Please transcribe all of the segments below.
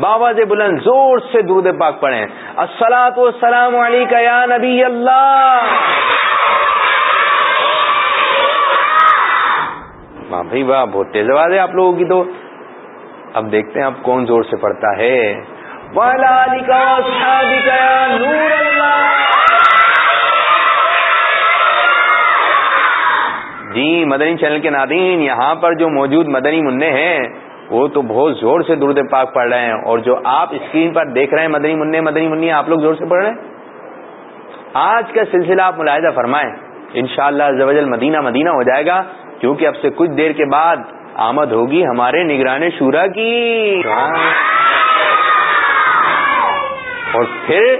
بابا بلند زور سے درود پاک پڑھیں۔ السلاۃ والسلام علیکہ یا نبی اللہ۔ واہ بھائی، واہ، بہت تیز آواز ہے آپ لوگوں کی تو۔ اب دیکھتے ہیں اب کون زور سے پڑھتا ہے۔ نور اللہ۔ جی مدنی چینل کے نادین یہاں پر جو موجود مدنی منع ہیں وہ تو بہت زور سے درد پاک پڑھ رہے ہیں اور جو آپ اسکرین پر دیکھ رہے ہیں، مدنی منع مدنی منی، آپ لوگ زور سے پڑھ رہے ہیں؟ آج کا سلسلہ آپ ملاحظہ فرمائیں ان شاء اللہ مدینہ مدینہ ہو جائے گا، کیونکہ اب سے کچھ دیر کے بعد آمد ہوگی ہمارے نگران شورا کی۔ اور پھر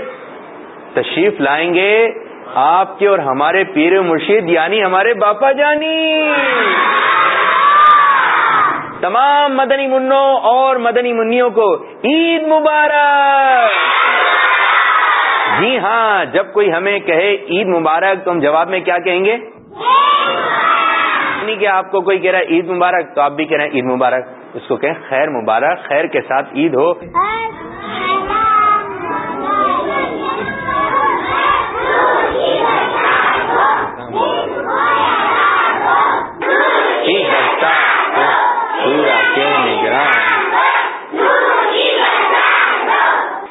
تشریف لائیں گے آپ کے اور ہمارے پیر مرشید یعنی ہمارے باپا جانی۔ تمام مدنی منوں اور مدنی منوں کو عید مبارک! جی ہاں جب کوئی ہمیں کہے عید مبارک، تو ہم جواب میں کیا کہیں گے؟ یعنی کہ آپ کو کوئی کہہ رہا ہے عید مبارک، تو آپ بھی کہہ رہے ہیں عید مبارک۔ اس کو کہیں خیر مبارک، خیر کے ساتھ عید ہو۔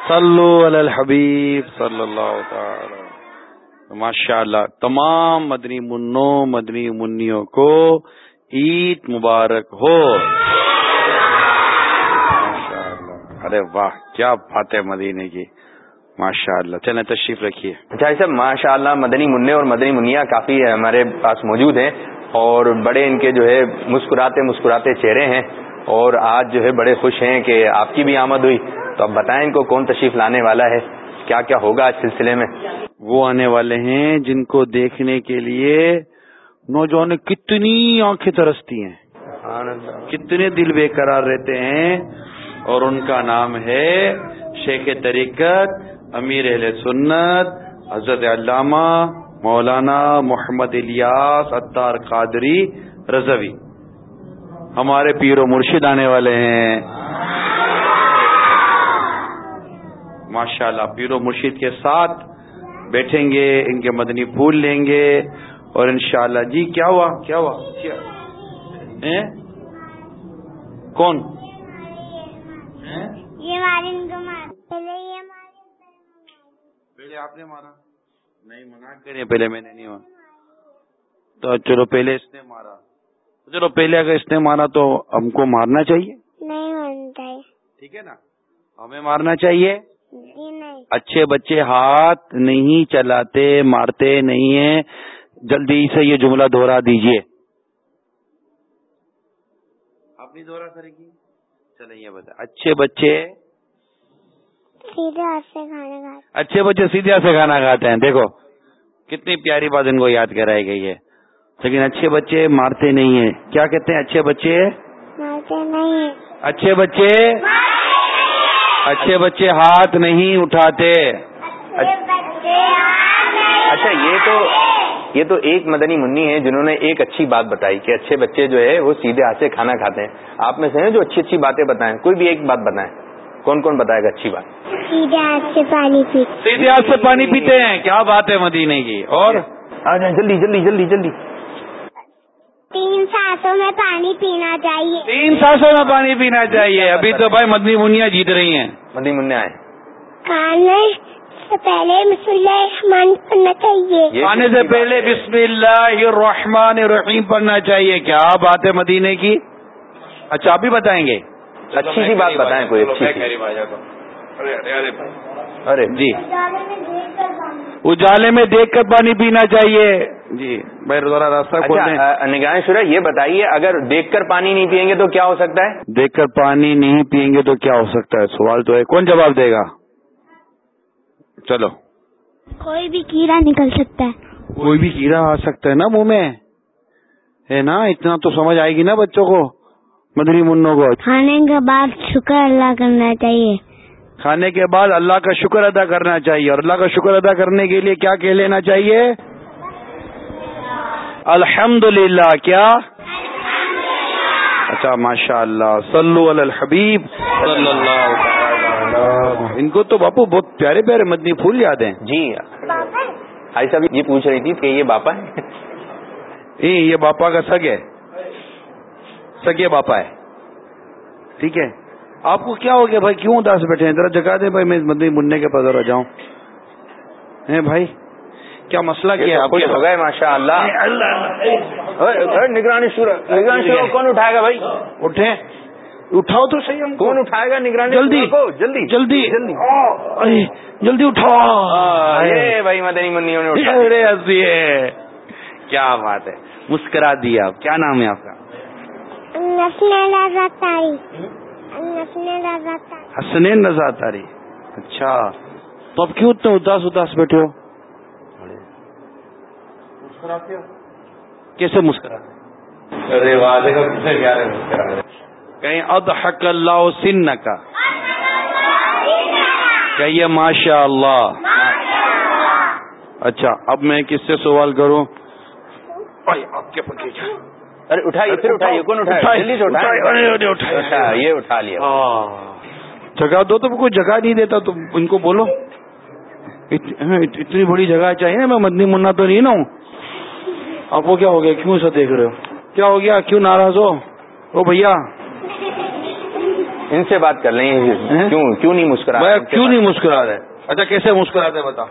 صلو علی الحبیب صلی اللہ تعالی. ماشاء اللہ تمام مدنی منوں، مدنی منیوں کو عید مبارک ہو. ارے واہ، کیا بات ہے مدینے کی. ماشاء اللہ چلیں تشریف رکھیے. اچھا صاحب ماشاء اللہ مدنی منع اور مدنی منیا کافی ہمارے پاس موجود ہیں اور بڑے ان کے جو ہے مسکراتے مسکراتے چہرے ہیں اور آج جو ہے بڑے خوش ہیں کہ آپ کی بھی آمد ہوئی۔ تو اب بتائیں ان کو کون تشریف لانے والا ہے؟ کیا کیا ہوگا اس سلسلے میں؟ وہ آنے والے ہیں جن کو دیکھنے کے لیے نوجوان کتنی آنکھیں ترستی ہیں۔ کتنے دل بے قرار رہتے ہیں۔ اور ان کا نام ہے شیخ طریقت امیر اہل سنت حضرت علامہ مولانا محمد الیاس اتار قادری رضوی۔ ہمارے پیر و مرشد آنے والے ہیں۔ ماشاء اللہ پیر و مرشید کے ساتھ بیٹھیں گے ان کے مدنی پھول لیں گے اور انشاءاللہ جی کیا ہوا؟ کیا ہوا؟ کیا؟ کون؟ پہلے آپ نے مارا؟ نہیں منع کریں پہلے میں نے نہیں مارا۔ تو چلو پہلے اس نے مارا۔ چلو پہلے اگر اس نے مارا تو ہم کو مارنا چاہیے؟ نہیں ٹھیک ہے نا؟ ہمیں مارنا چاہیے۔ اچھے بچے ہاتھ نہیں چلاتے مارتے نہیں ہیں۔ جلدی سے یہ جملہ دوہرا دیجیے آپ نہیں دوہرا کریں گی؟ چلیں یہ بتا اچھے بچے۔ سیدھے ہاتھ سے کھانا کھاتے اچھے بچے سیدھے ہاتھ سے کھانا کھاتے ہیں۔ دیکھو کتنی پیاری بات ان کو یاد کرائی گئی ہے۔ لیکن اچھے بچے مارتے نہیں ہیں۔ کیا کہتے ہیں اچھے بچے؟ مارتے نہیں اچھے بچے؟ اچھے بچے ہاتھ نہیں اٹھاتے۔ اچھا یہ تو یہ تو ایک مدنی منی ہے جنہوں نے ایک اچھی بات بتائی کہ اچھے بچے جو ہے وہ سیدھے ہاتھ سے کھانا کھاتے ہیں۔ آپ میں سے ہیں جو اچھی اچھی باتیں بتائیں؟ کوئی بھی ایک بات بتائیں۔ کون کون بتائے گا اچھی بات؟ سیدھے ہاتھ سے پانی پیتے۔ سیدھے ہاتھ سے پانی پیتے ہیں۔ کیا بات ہے مدینے کی؟ اور؟ آ جائیں جلدی جلدی جلدی جلدی۔ تین سانسوں میں پانی پینا چاہیے۔ تین سانسوں میں پانی پینا چاہیے۔ ابھی تو بھائی مدنی منیا جیت رہی ہیں۔ مدنی آئے کھانے سے پہلے بسم اللہ الرحمن پڑھنا چاہیے۔ آنے سے پہلے بسم اللہ الرحمن الرحیم پڑھنا چاہیے۔ کیا بات ہے مدینے کی؟ اچھا آپ بھی بتائیں گے۔ اچھی سی بات بتائیں کوئی اچھی سی۔ ارے جی۔ اجالے میں دیکھ کر پانی پینا چاہیے۔ جی بھائی ذرا راستہ اچھا نگاہ شرح یہ بتائیے اگر دیکھ کر پانی نہیں پیئیں گے تو کیا ہو سکتا ہے؟ دیکھ کر پانی نہیں پئیں گے تو کیا ہو سکتا ہے؟ سوال تو ہے۔ کون جواب دے گا؟ چلو۔ کوئی بھی کیڑا نکل سکتا ہے۔ کوئی بھی کیڑا آ سکتا ہے نا منہ میں۔ ہے نا؟ اتنا تو سمجھ آئے گی نا بچوں کو مدنی منوں کو۔ کھانے کے بعد شکر اللہ کرنا چاہیے۔ کھانے کے بعد اللہ کا شکر ادا کرنا چاہیے اور اللہ کا شکر ادا کرنے کے لیے کیا کہہ لینا چاہیے؟ الحمد کیا؟ اچھا ماشاء اللہ صلو علی الحبیب۔ صلی اللہ تعالی ان کو تو باپو بہت پیارے پیارے مدنی پھول یاد ہیں۔ جی۔ بھائی صاحب یہ پوچھ رہی تھی کہ یہ باپا ہے؟ اے، یہ باپا کا سگ ہے سگے باپا ہے۔ ٹھیک ہے۔ آپ کو کیا ہو گیا بھائی؟ کیوں اداس بیٹھے ہیں؟ ذرا جگا دے بھائی میں اس مدنی مننے کے پاس ذرا جاؤں۔ ہیں بھائی؟ کیا مسئلہ کیا ہے؟ آپ ہو گئے ماشاء اللہ نگرانی شروع نگرانی شروع کون اٹھائے گا بھائی؟ اٹھے اٹھاؤ تو صحیح ہم کو۔ کون اٹھائے گا نگرانی جلدی کو؟ جلدی جلدی۔ جلدی۔ جلدی اٹھاؤ۔ بھائی مدنی منیوں نے ہنسیے کیا بات ہے؟ مسکرا دیا آپ۔ کیا نام ہے آپ کا؟ حسنین رضا تاری اچھا۔ تو اب کیوں اتنے اداس اداس بیٹھے ہو؟ کیسے مسکرا ارے واضح کا کتنے پیارے مسکرا رہے کہیں اضحک اللہ سن کا کہیے ماشاء اللہ۔ اچھا اب میں کس سے سوال کروں؟ آپ کے پکے جا ارے اٹھائیے پھر اٹھائیے کون اٹھائے۔ اچھا یہ اٹھا لیا۔ جگہ دو تو کوئی جگہ نہیں دیتا تو ان کو بولو۔ ہاں، ات- اتنی بڑی جگہ چاہیے نا میں مدنی منا تو نہیں نا ہوں۔ آپ کو کیا ہو گیا؟ کیوں ایسا دیکھ رہے ہو؟ کیا ہو گیا؟ کیوں ناراض ہو؟ او بھیا۔ ان سے بات کر لیں۔ ہیں؟ کیوں کیوں نہیں مسکرا کیوں نہیں مسکرا رہے؟ اچھا کیسے مسکرا رہے بتا۔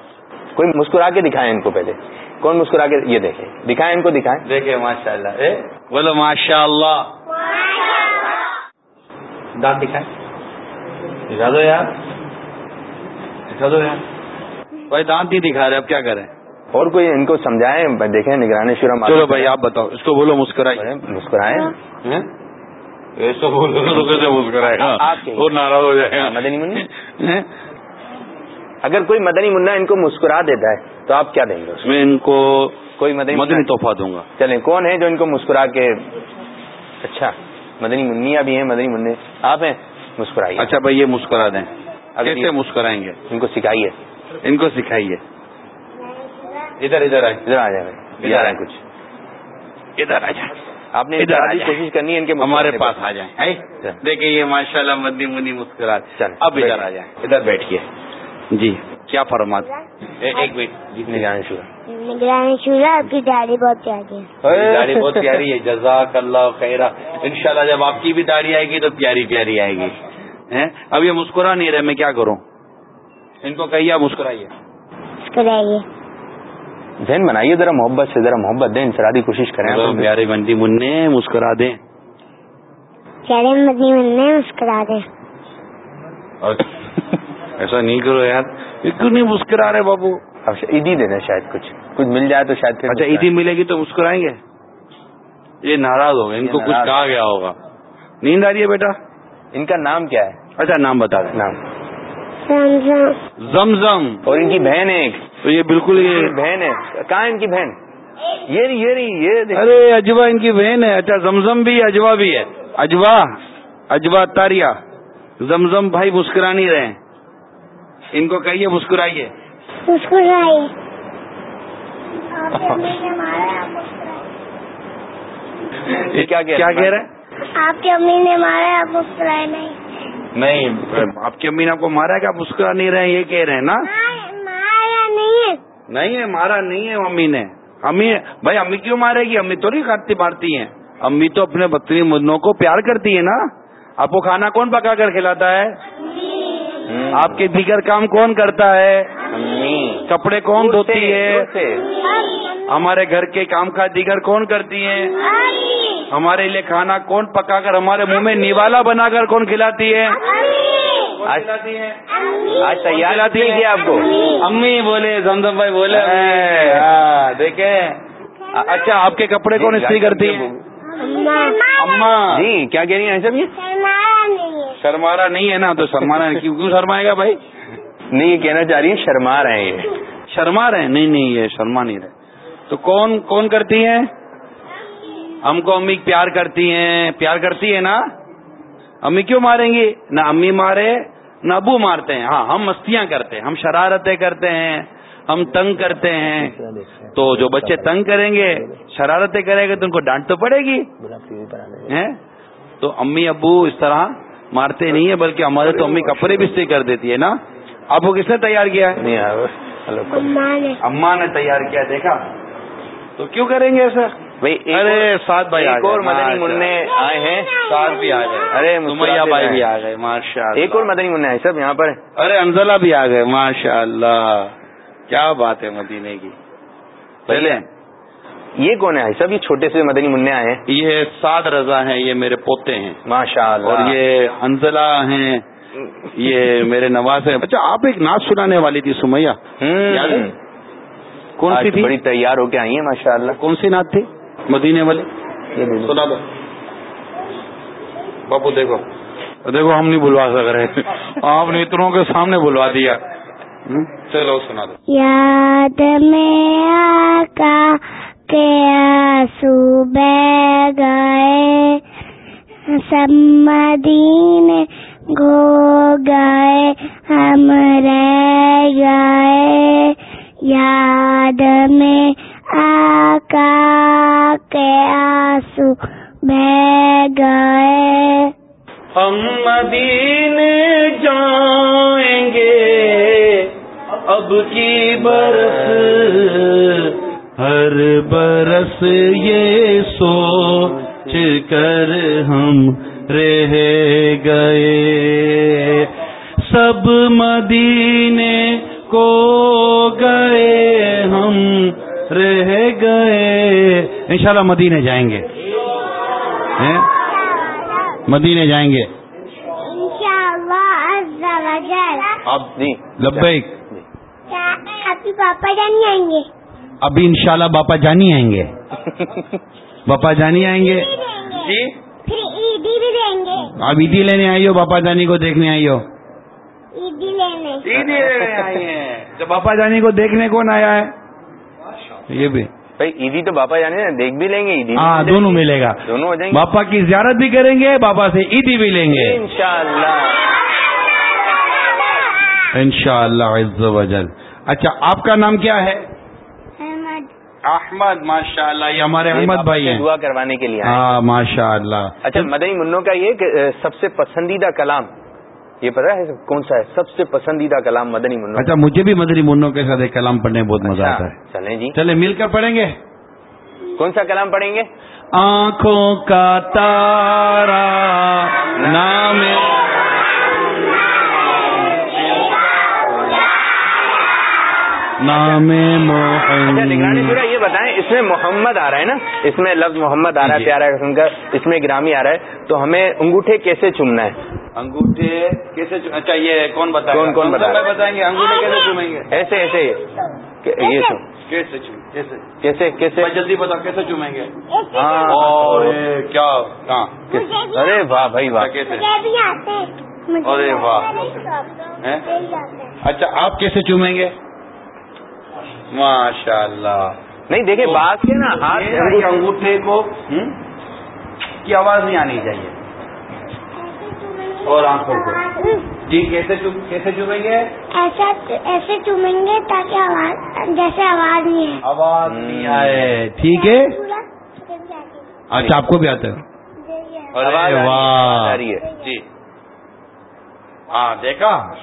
کوئی مسکرا کے دکھائیں ان کو پہلے۔ کون مسکرا کے یہ دیکھیں۔ دکھائیں ان کو دکھائیں۔ دیکھے ماشاء اللہ بولو ماشاء اللہ دانت دکھائیں۔ دکھا دو یار۔ دکھا دو یار۔ بھائی دانت نہیں دکھا رہے اب کیا کریں؟ اور کوئی ان کو سمجھائیں دیکھیں نگرانی شورا چلو بھائی آپ بتاؤ۔ اس کو بولو مسکرائیے مسکرائیں۔ ایسا بولو تو کیسے مسکرائے گا۔ وہ ناراض ہو جائے گا۔ مدنی منی؟ ہیں؟ اگر کوئی مدنی منا ان کو مسکرا دیتا ہے تو آپ کیا دیں گے؟ میں ان کو کو کوئی مدنی مدنی تحفہ دوں گا۔ چلیں کون ہے جو ان کو مسکرا کے؟ اچھا مدنی منیا بھی ہیں مدنی منع آپ ہیں؟ مسکرائیے۔ اچھا بھائی یہ مسکرا دیں۔ کیسے مسکرائیں گے؟ ان کو سکھائیے۔ ان کو سکھائیے۔ ادھر ادھر آئے ادھر آ جائیں۔ ادھر آئیں آئیں۔ کچھ۔ ادھر آ جائیں۔ آپ نے ادھر۔ کوشش کرنی ہے ان کے ہمارے پاس۔ آ جائیں۔ دیکھیں یہ ماشاء اللہ مدنی منی مسکرا۔ اب ادھر آ جائیں۔ ادھر بیٹھیے۔ جی۔ کیا فرمات ایک منٹ۔ جی نگرانی شورا۔ نگرانی شورا آپ کی داڑھی بہت پیاری ہے۔ داڑھی بہت پیاری ہے۔ جزاک اللہ خیرہ۔ انشاءاللہ جب آپ کی بھی داڑھی آئے گی تو پیاری پیاری آئے گی۔ ہیں؟ اب یہ مسکرا نہیں رہے میں کیا کروں؟ ان کو کہیے آپ مسکرائیے۔ مسکرائیے۔ ذہن بنائیے ذرا محبت سے ذرا محبت دیں انفرادی کوشش کریں۔ پیارے بندی منہ مسکرا دیں۔ چارے مدنی منہ مسکرا دے ایسا نہیں کرو یار۔ کیوں نہیں مسکرا رہے بابو؟ اب عیدی دینا شاید کچھ۔ کچھ مل جائے تو شاید اچھا عیدی ملے گی تو مسکرائیں گے؟ یہ ناراض ہو گئے ان کو کچھ کہا گیا ہوگا۔ نیند آ رہی ہے بیٹا؟ ان کا نام کیا ہے؟ اچھا نام بتا دیں۔ نام۔ زمزم۔ اور ان کی بہن ہے ایک۔ تو یہ بالکل یہ بہن ہے۔ کہاں ان کی بہن؟ یہ یہ ارے اجوا ان کی بہن ہے۔ اچھا زمزم بھی اجوا بھی ہے۔ اجوا اجوا تاریا۔ زمزم بھائی مسکرا نہیں رہے۔ ان کو کہیے مسکرائیے۔ مسکرائیے۔ کیا کہہ کیا رہے کہہ رہے ہیں؟ آپ کی امی نے مارا آپ مسکرائے نہیں۔ نہیں آپ کی امی نے آپ کو مارا ہے کہ آپ مسکرا نہیں رہے یہ کہہ رہے ہیں نا۔ مارا نہیں ہے۔ نہیں ہے مارا نہیں ہے امی نے۔ امی بھائی امی کیوں مارے گی؟ امی تو نہیں کھاتی مارتی ہیں۔ امی تو اپنے بکری مدنوں کو پیار کرتی ہے نا۔ آپ کو کھانا کون پکا کر کھلاتا ہے؟ آپ کے دیگر کام کون کرتا ہے؟ امی کپڑے کون دھوتی ہے۔ ہمارے گھر کے کام کا دیگر کون کرتی ہیں ہمارے لیے کھانا کون پکا کر ہمارے منہ میں نیوالا بنا کر کون کھلاتی ہے؟ آج ہے۔ تیار کیا ہے گیا آپ کو؟ امی بولے زمزم بھائی بولے۔ ہاں، دیکھیں۔ اچھا آپ کے کپڑے کون استری کرتی ہیں؟ اما جی کیا کہہ رہی ہیں سب یہ مارا نہیں ہے شرمارا نہیں ہے نا تو شرمانا کیوں شرمائے گا بھائی؟ نہیں یہ کہنا چاہ رہی ہیں شرما رہے ہیں۔ شرما رہے نہیں نہیں یہ شرما نہیں رہے۔ تو کون کون کرتی ہیں؟ ہم کو امی پیار کرتی ہیں۔ پیار کرتی ہے نا؟ امی کیوں ماریں گی؟ نہ امی مارے نہ ابو مارتے ہیں۔ ہاں ہم مستیاں کرتے ہیں ہم شرارتیں کرتے ہیں ہم تنگ کرتے ہیں۔ تو جو بچے تنگ کریں گے شرارتیں کریں گے تو ان کو ڈانٹ تو پڑے گی۔ تو امی ابو اس طرح مارتے نہیں ہیں بلکہ ہمارے تو امی کپڑے بھی استری کر دیتی ہے نا؟ آپ کو کس نے تیار کیا ہے؟ اما نے۔ تیار کیا دیکھا؟ تو کیوں کریں گے ایسا ارے سات بھائی ایک اور مدنی منع آئے ہیں۔ سات بھی آ گئے۔ ارے مسیا بھائی بھی آ گئے ماشاء اللہ۔ ایک اور مدنی منع ہے سب یہاں پر۔ ارے انزلہ بھی آ گئے ماشاء اللہ۔ کیا بات ہے مدینے کی۔ پہلے یہ کون ہے سب یہ چھوٹے سے مدنی منع آئے ہیں۔ یہ سعد رضا ہیں یہ میرے پوتے ہیں۔ ماشاء اللہ اور یہ انزلہ ہیں یہ میرے نواز ہیں۔ اچھا آپ ایک نعت سنانے والی تھی سمیا کون سی تھی؟ بڑی تیار ہو کے آئی ہیں ماشاء اللہ کون سی نعت تھی؟ مدینے والے؟ سنا دو۔ باپو دیکھو۔ دیکھو ہم نہیں بلوا سک رہے۔ آپ نے اتنوں کے سامنے بلوا دیا۔ چلو سنا دو۔ یاد میں آقا کے آنسو بہ گئے۔ سب مدینے گو گئے، ہم رہ گئے۔ یاد میں آقا کے آنسو بہ گئے۔ ہم مدینے جائیں گے، اب کی برس ہر برس یہ سوچ کر ہم رہ گئے۔ سب مدینے کو گئے ہم رہ گئے۔ انشاءاللہ مدینے جائیں گے۔ ہیں؟ مدینے جائیں گے۔ اب جی لبیک۔ آپ کے پاپا جان آئیں گے۔ ابھی انشاءاللہ باپا جانی آئیں گے۔ باپا جانی آئیں گے۔ جی؟ پھر عیدی بھی دیں گے۔ آپ عیدی لینے آئی ہو باپا جانی کو دیکھنے آئی ہو۔ عیدی لینے۔ عیدی لینے آئی ہیں۔ جب باپا جانی کو دیکھنے کون آیا ہے؟ یہ بھی۔ عیدی تو باپا جانے دیکھ بھی لیں گے عیدی ہاں دونوں ملے گا۔ دونوں ہو جائیں گے۔ باپا کی زیارت بھی کریں گے باپا سے عیدی بھی لیں گے۔ انشاءاللہ۔ انشاءاللہ عز و جل۔ اچھا آپ کا نام کیا ہے؟ احمد ماشاء اللہ یہ ہمارے احمد بھائی ہیں۔ دعا کروانے کے لیے۔ ہاں ماشاء اللہ اچھا مدنی منوں کا یہ کہ سب سے پسندیدہ کلام یہ پتا ہے کون سا ہے؟ سب سے پسندیدہ کلام مدنی منوں اچھا مجھے بھی مدری منوں کے ساتھ ایک کلام پڑھنے میں بہت مزہ اچھا، آتا ہے۔ چلیں جی۔ چلے مل کر پڑھیں گے؟ کون سا کلام پڑھیں گے؟ آنکھوں کا تارا نام نام اچھا نگرانی محمد پورا یہ بتائیں اس میں محمد آ رہا ہے نا؟ اس میں لفظ محمد آ رہا ہے جی۔ پیارا قسم کا اس میں گرامی آ رہا ہے تو ہمیں انگوٹھے کیسے چومنا ہے؟ انگوٹھے کیسے اچھا یہ کون بتائے کون- کون بتائے گا؟ بتائیں گے انگوٹھے کیسے چومیں گے؟ ایسے ایسے یہ کیسے چوم کیسے؟ کیسے کیسے؟ جلدی بتاؤ کیسے چومیں گے؟ ہاں. اور یہ کیا؟ کیسے؟ ارے واہ بھائی واہ. کیسے؟ مجھے بھی آتے ہیں۔ مجھے ارے واہ۔ اچھا آپ کیسے چومیں گے؟ ماشاء اللہ نہیں دیکھیں بات کے نا ہاتھ انگوٹھے کو؟ کی آواز نہیں آنی چاہیے۔ اور آنکھوں کو۔ جی کیسے کیسے چومیں گے؟ ایسا ایسے چومیں گے تاکہ آواز جیسے آواز نہیں ہے آواز نہیں آئے۔ ٹھیک ہے۔ ہے۔ اچھا آپ کو بھی آتا ہے۔ ہے، رہی ہے۔ جی۔ ہاں دیکھا؟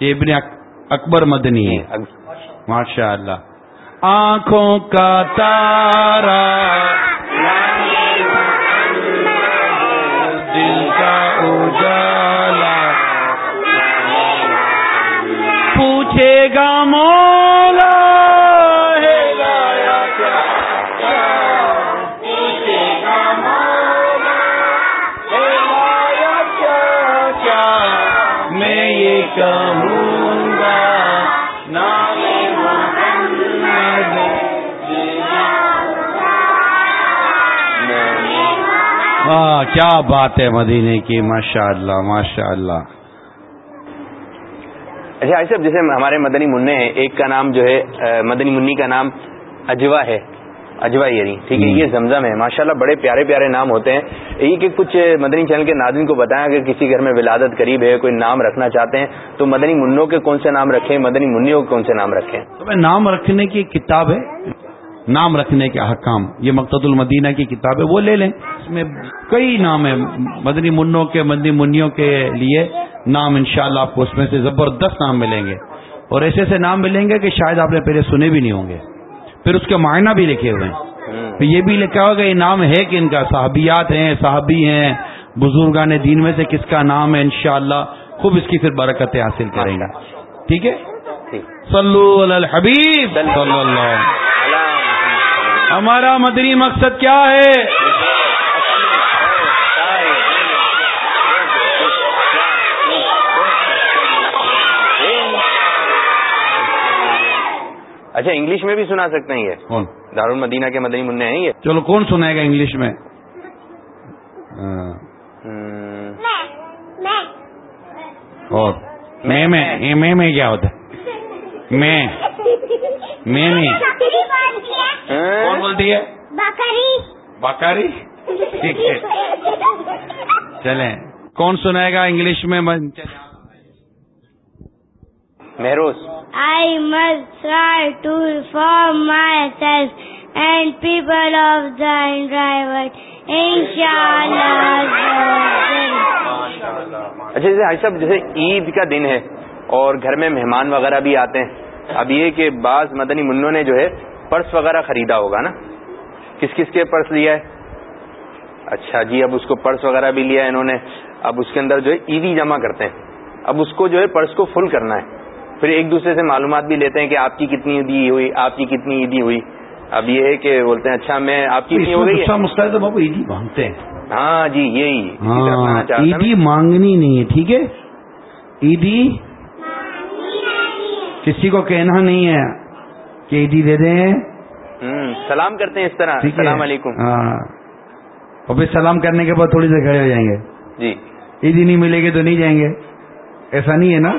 یہ ابن اک- اکبر مدنی ہے۔ ماشاء اللہ آنکھوں کا تارا دل کا اجالا پوچھے گا مو کیا بات ہے مدینے کی ماشاء اللہ ماشاء اللہ اچھا ایسے جیسے ہمارے مدنی منع ہیں ایک کا نام جو ہے مدنی منی کا نام اجوا ہے۔ اجوا یری ٹھیک ہے یہ زمزم ہے۔ ماشاءاللہ بڑے پیارے پیارے نام ہوتے ہیں۔ یہ کہ کچھ مدنی چینل کے ناظرین کو بتائیں اگر کسی گھر میں ولادت قریب ہے کوئی نام رکھنا چاہتے ہیں تو مدنی منوں کے کون سے نام رکھیں؟ مدنی منوں کے کون سے نام رکھیں؟ نام رکھنے کی کتاب ہے۔ نام رکھنے کے حکام یہ مقصد المدینہ کی کتاب ہے وہ لے لیں۔ اس میں کئی نام ہیں مدنی منوں کے مدنی منوں کے لیے نام انشاءاللہ آپ کو اس میں سے زبردست نام ملیں گے۔ اور ایسے ایسے نام ملیں گے کہ شاید آپ نے پہلے سنے بھی نہیں ہوں گے۔ پھر اس کے معنی بھی لکھے ہوئے ہیں۔ یہ بھی لکھا ہوگا یہ نام ہے کہ ان کا صحابیات ہیں صحابی ہیں بزرگان دین میں سے کس کا نام ہے انشاءاللہ خوب اس کی پھر برکتیں حاصل کریں گے۔ ٹھیک ہے؟ صلو علی الحبیب صلی اللہ ہمارا مدنی مقصد کیا ہے؟ اچھا انگلش میں بھی سنا سکتے ہیں یہ؟ کون؟ دارالمدینہ کے مدنی منع ہیں یہ؟ چلو کون سنائے گا انگلش میں؟ اور؟ میں میں کیا ہوتا ہے؟ میں میں میں کون بولتی ہے؟ بکاری ٹھیک ہے. چلیں. کون سنائے گا انگلش میں؟ Mehroz. I must try to reform myself and people of the environment. Inshallah. اچھا جیسے حاج صاحب جیسے عید کا دن ہے اور گھر میں مہمان وغیرہ بھی آتے ہیں۔ اب یہ کہ بعض مدنی منوں نے جو ہے پرس وغیرہ خریدا ہوگا نا۔ کس کس کے پرس لیا ہے؟ اچھا جی اب اس کو پرس وغیرہ بھی لیا ہے انہوں نے۔ اب اس کے اندر جو ہے عیدی جمع کرتے ہیں۔ اب اس کو جو ہے پرس کو فل کرنا ہے۔ پھر ایک دوسرے سے معلومات بھی لیتے ہیں کہ آپ کی کتنی عیدی ہوئی آپ کی کتنی عیدی ہوئی۔ اب یہ ہے کہ بولتے ہیں اچھا میں آپ کی کتنی ہو گئی ہے۔ بابو عیدی مانگتے ہیں۔ ہاں جی یہی ہاں، عیدی مانگنی نہیں ہے ٹھیک ہے؟ عیدی کسی کو کہنا نہیں ہے کہ عیدی دے دیں۔ سلام کرتے ہیں اس طرح السلام علیکم۔ ہاں۔ اور پھر سلام کرنے کے بعد تھوڑی دیر کھڑے ہو جائیں گے۔ جی۔ عیدی نہیں ملے گی تو نہیں جائیں گے۔ ایسا نہیں ہے نا؟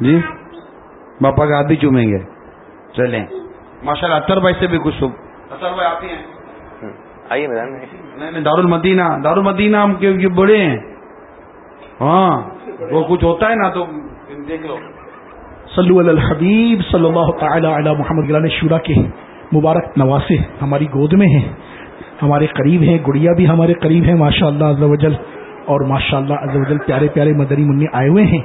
جی؟ باپا کا ہاتھ بھی چومیں گے۔ چلیں۔ ماشاء اللہ اطر بھائی سے بھی کچھ اطر بھائی آتے ہیں۔ آئیے نہیں دار المدینہ دار المدینہ ہم بڑے ہیں۔ ہاں وہ کچھ ہوتا ہے نا تو دیکھ لو۔ صلو علی الحبیب صلی اللہ تعالی علی محمد گلان شورا کے مبارک نواسے ہماری گود میں ہیں ہمارے قریب ہیں گڑیا بھی ہمارے قریب ہیں ماشاء اللہ اور ماشاء اللہ پیارے پیارے مدری منی آئے ہوئے ہیں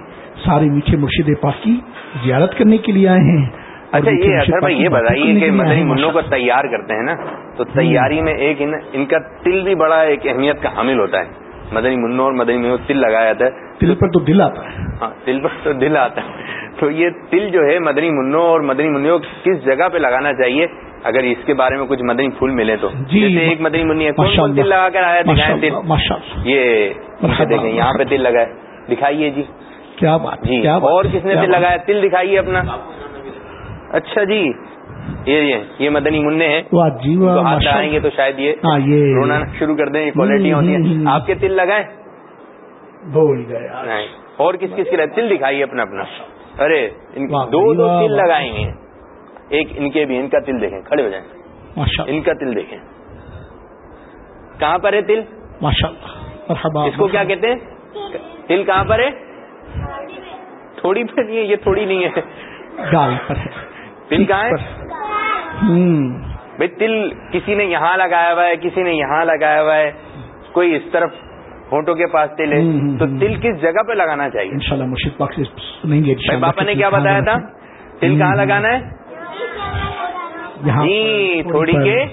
سارے میٹھے مرشد پاک کی زیارت کرنے کے لیے آئے ہیں اچھا یہ اثر بھائی یہ بتائیے کہ مدنی منوں کو تیار کرتے ہیں نا تو تیاری میں ایک ان کا تل بھی بڑا ایک اہمیت کا حامل ہوتا ہے۔ مدنی منوں اور مدنی منوں تل لگایا جاتا ہے۔ تل پر تو دل آتا ہے۔ ہاں تل پر تو دل آتا ہے۔ تو یہ تل جو ہے مدنی منوں اور مدنی منوں کس جگہ پہ لگانا چاہیے؟ اگر اس کے بارے میں کچھ مدنی پھول ملے تو۔ جی جیسے ایک مدنی منی ہے تل لگا کر آیا دکھائے تل۔ یہ دیکھیں یہاں پہ تل لگائے دکھائیے جی۔ کیا بات جی اور کس نے تل لگایا؟ تل دکھائیے اپنا۔ اچھا جی۔ یہ یہ مدنی منع ہیں جی ہاتھ آئیں گے تو شاید یہ ہاں، رونا شروع کر دیں یہ کوالٹی ہوتی ہیں آپ کے تل لگائے بھول گئے اور کس کس کے تل دکھائیے اپنا اپنا۔ ارے دو دو تل لگائیں گے۔ ایک ان کے بھی ان کا تل دیکھیں کھڑے ہو جائیں۔ ان کا تل دیکھیں۔ کہاں پر ہے تل؟ ماشاء اس کو کیا کہتے ہیں؟ تل کہاں پر ہے؟ تھوڑی پہ نہیں ہے یہ تھوڑی نہیں ہے۔ پر ہے۔ تل کہاں ہے؟ بھائی تل کسی نے یہاں لگایا ہوا ہے کسی نے یہاں لگایا ہوا ہے کوئی اس طرف ہونٹوں کے پاس تل ہے۔ تو تل کس جگہ پہ لگانا چاہیے؟ ان شاء مرشید پاک سے سنیں گے پاپا نے کیا بتایا تھا؟ تل کہاں لگانا ہے؟ جی تھوڑی کے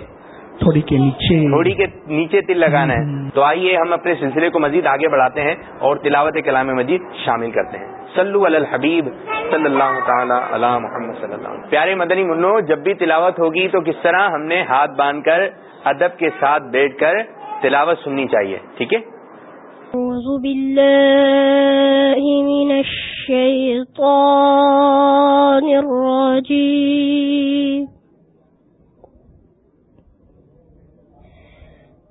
تھوڑی کے نیچے۔ تھوڑی کے نیچے تل لگانا ہے۔ تو آئیے ہم اپنے سلسلے کو مزید آگے بڑھاتے ہیں اور تلاوت کلام مجید شامل کرتے ہیں۔ سلو الحبیب صلی اللہ تعالی علی محمد صلی اللہ علیہ پیارے مدنی منو، جب بھی تلاوت ہوگی تو کس طرح ہم نے ہاتھ باندھ کر، ادب کے ساتھ بیٹھ کر تلاوت سننی چاہیے، ٹھیک ہے؟ اعوذ باللہ من الشیطان الرجیم۔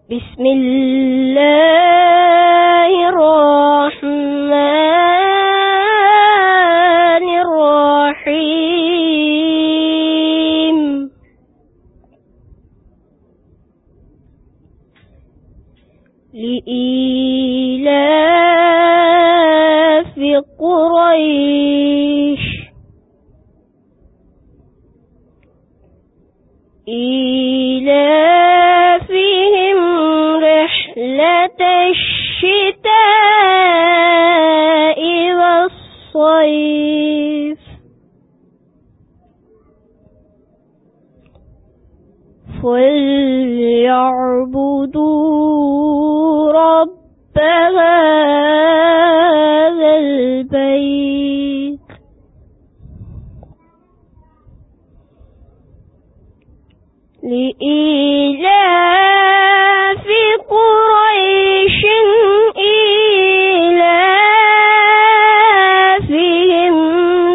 بسم الله الرحمن قريش إلى فيهم رحلة الشتاء والصيف فليعبدوا رب هذا البيت لإيلاف قريش إيلافهم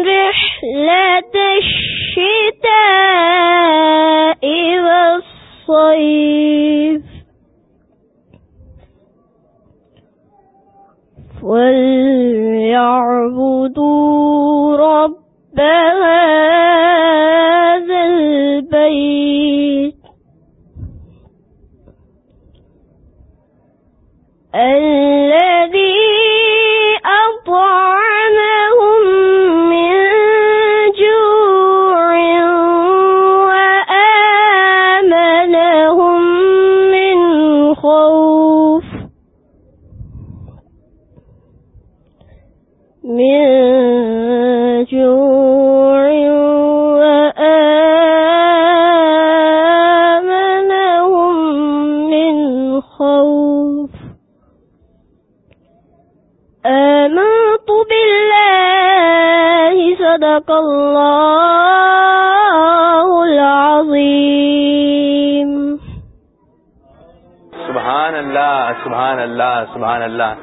رحلة الشتاء والصيف وليعبدوا رب هذا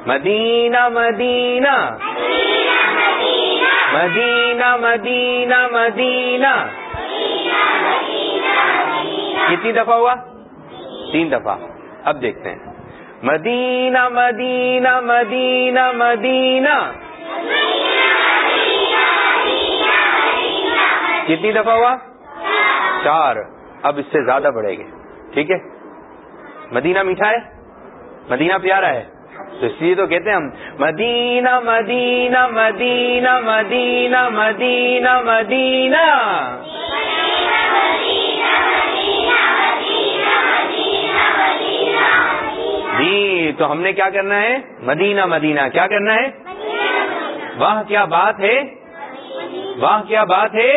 مدینہ مدینہ. مدینہ مدینہ مدینہ. کتنی دفعہ ہوا؟ تین دفعہ. اب دیکھتے ہیں. مدینہ مدینہ مدینہ مدینہ. کتنی دفعہ ہوا؟ چار. اب اس سے زیادہ بڑھے گے. ٹھیک ہے؟ مدینہ میٹھا ہے؟ مدینہ پیارا ہے. تو اس لیے تو کہتے ہیں ہم، مدینہ مدینہ مدینہ مدینہ مدینہ مدینہ. جی تو ہم نے کیا کرنا ہے؟ مدینہ مدینہ. کیا کرنا ہے؟ واہ، کیا بات ہے؟ واہ، کیا بات ہے؟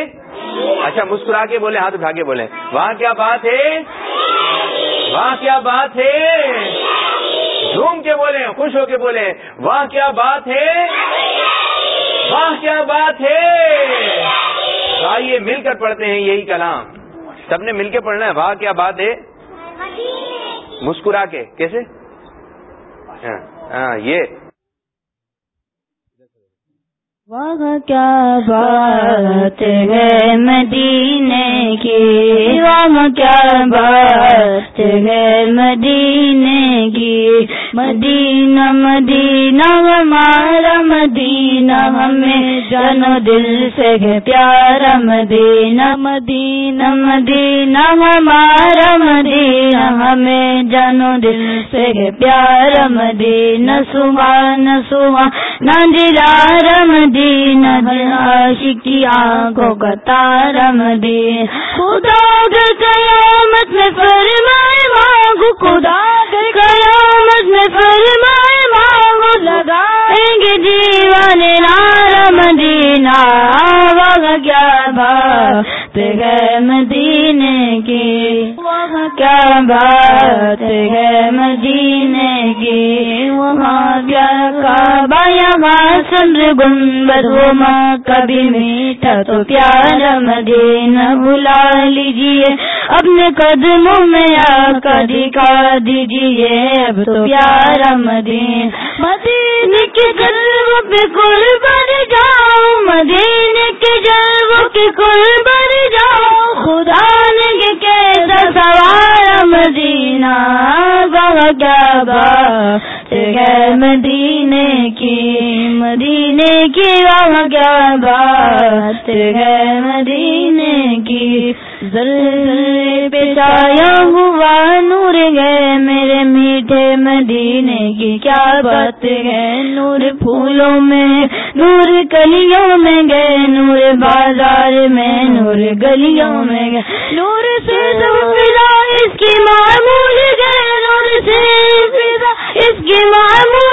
اچھا مسکرا کے بولے ہاتھ اٹھا کے بولے واہ، کیا بات ہے؟ واہ، کیا بات ہے؟ جھوم کے بولے خوش ہو کے بولے واہ، کیا بات ہے۔ واہ، کیا بات ہے۔ آئیے، مل کر پڑھتے ہیں یہی کلام۔ سب نے مل کے پڑھنا ہے۔ واہ، کیا بات ہے۔ مسکرا کے، کیسے؟ ہاں, ہاں، یہ۔ وہاں کیا بات ہے مدینے کی؟ وہاں کیا بات ہے مدینے کی؟ مدینہ مدینہ ہمارا مدینہ ہمیں جانو دل سے ہے پیارا مدینہ مدینہ۔ مدینہ ہمارا مدینہ، ہمیں جانو دل سے ہے پیارا مدینہ سبحان سبحان دلار مدینہ عاشقی آنکھوں کا تارا مدینہ. خدا گر قیامت میں فرمائے مانگو، خدا گر قیامت میں فرمائے مانگو، لگائیں گے دیوانے نارا مدینہ. وہاں کیا بات ہے مدینے کی۔ وہاں کیا بات ہے مدینے کی؟ وہاں کیا کعبہ یہاں سندر گنبد؟ وہ ماں کبھی میٹھا تو پیارا مدینہ بلا لیجیے اپنے قدموں میں آ کر دکھا دیجیے اب تو پیارا مدینہ۔ مدینے کے جلووں پہ کل بڑھ جاؤ مدینے کے جلووں کے کل بڑھ جاؤ، خدا نے کیسا سوارا مدینہ بابا کیا بات ہے مدینے کی مدینے کی وہاں کیا بات ہے مدینے کی ذرے ہوا نور گئے میرے میٹھے مدینے کی کیا بات ہے نور پھولوں میں نور کلیوں میں گئے نور بازار میں نور گلیوں میں گئے نور سے تو اس کی معمول گئے نور سے اس کی معمول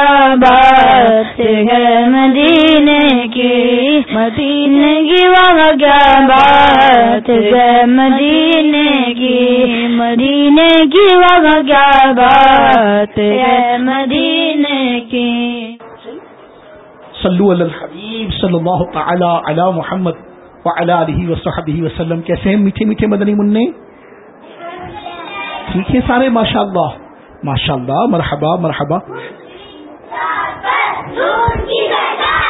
کیا بات ہے مدینے کی؟ مدینے کی وہاں کیا بات ہے مدینے کی؟ مدینے کی وہاں کیا بات ہے مدینے کی؟ صلو علی الحبیب صلی اللہ تعالی علی محمد وعلی علیہ وصحبہ وسلم. کیسے ہیں میٹھے میٹھے مدنی منع ٹھیک ہے سارے؟ ماشاء اللہ ماشاء اللہ مرحبا مرحبا. جھوٹ کی سرکار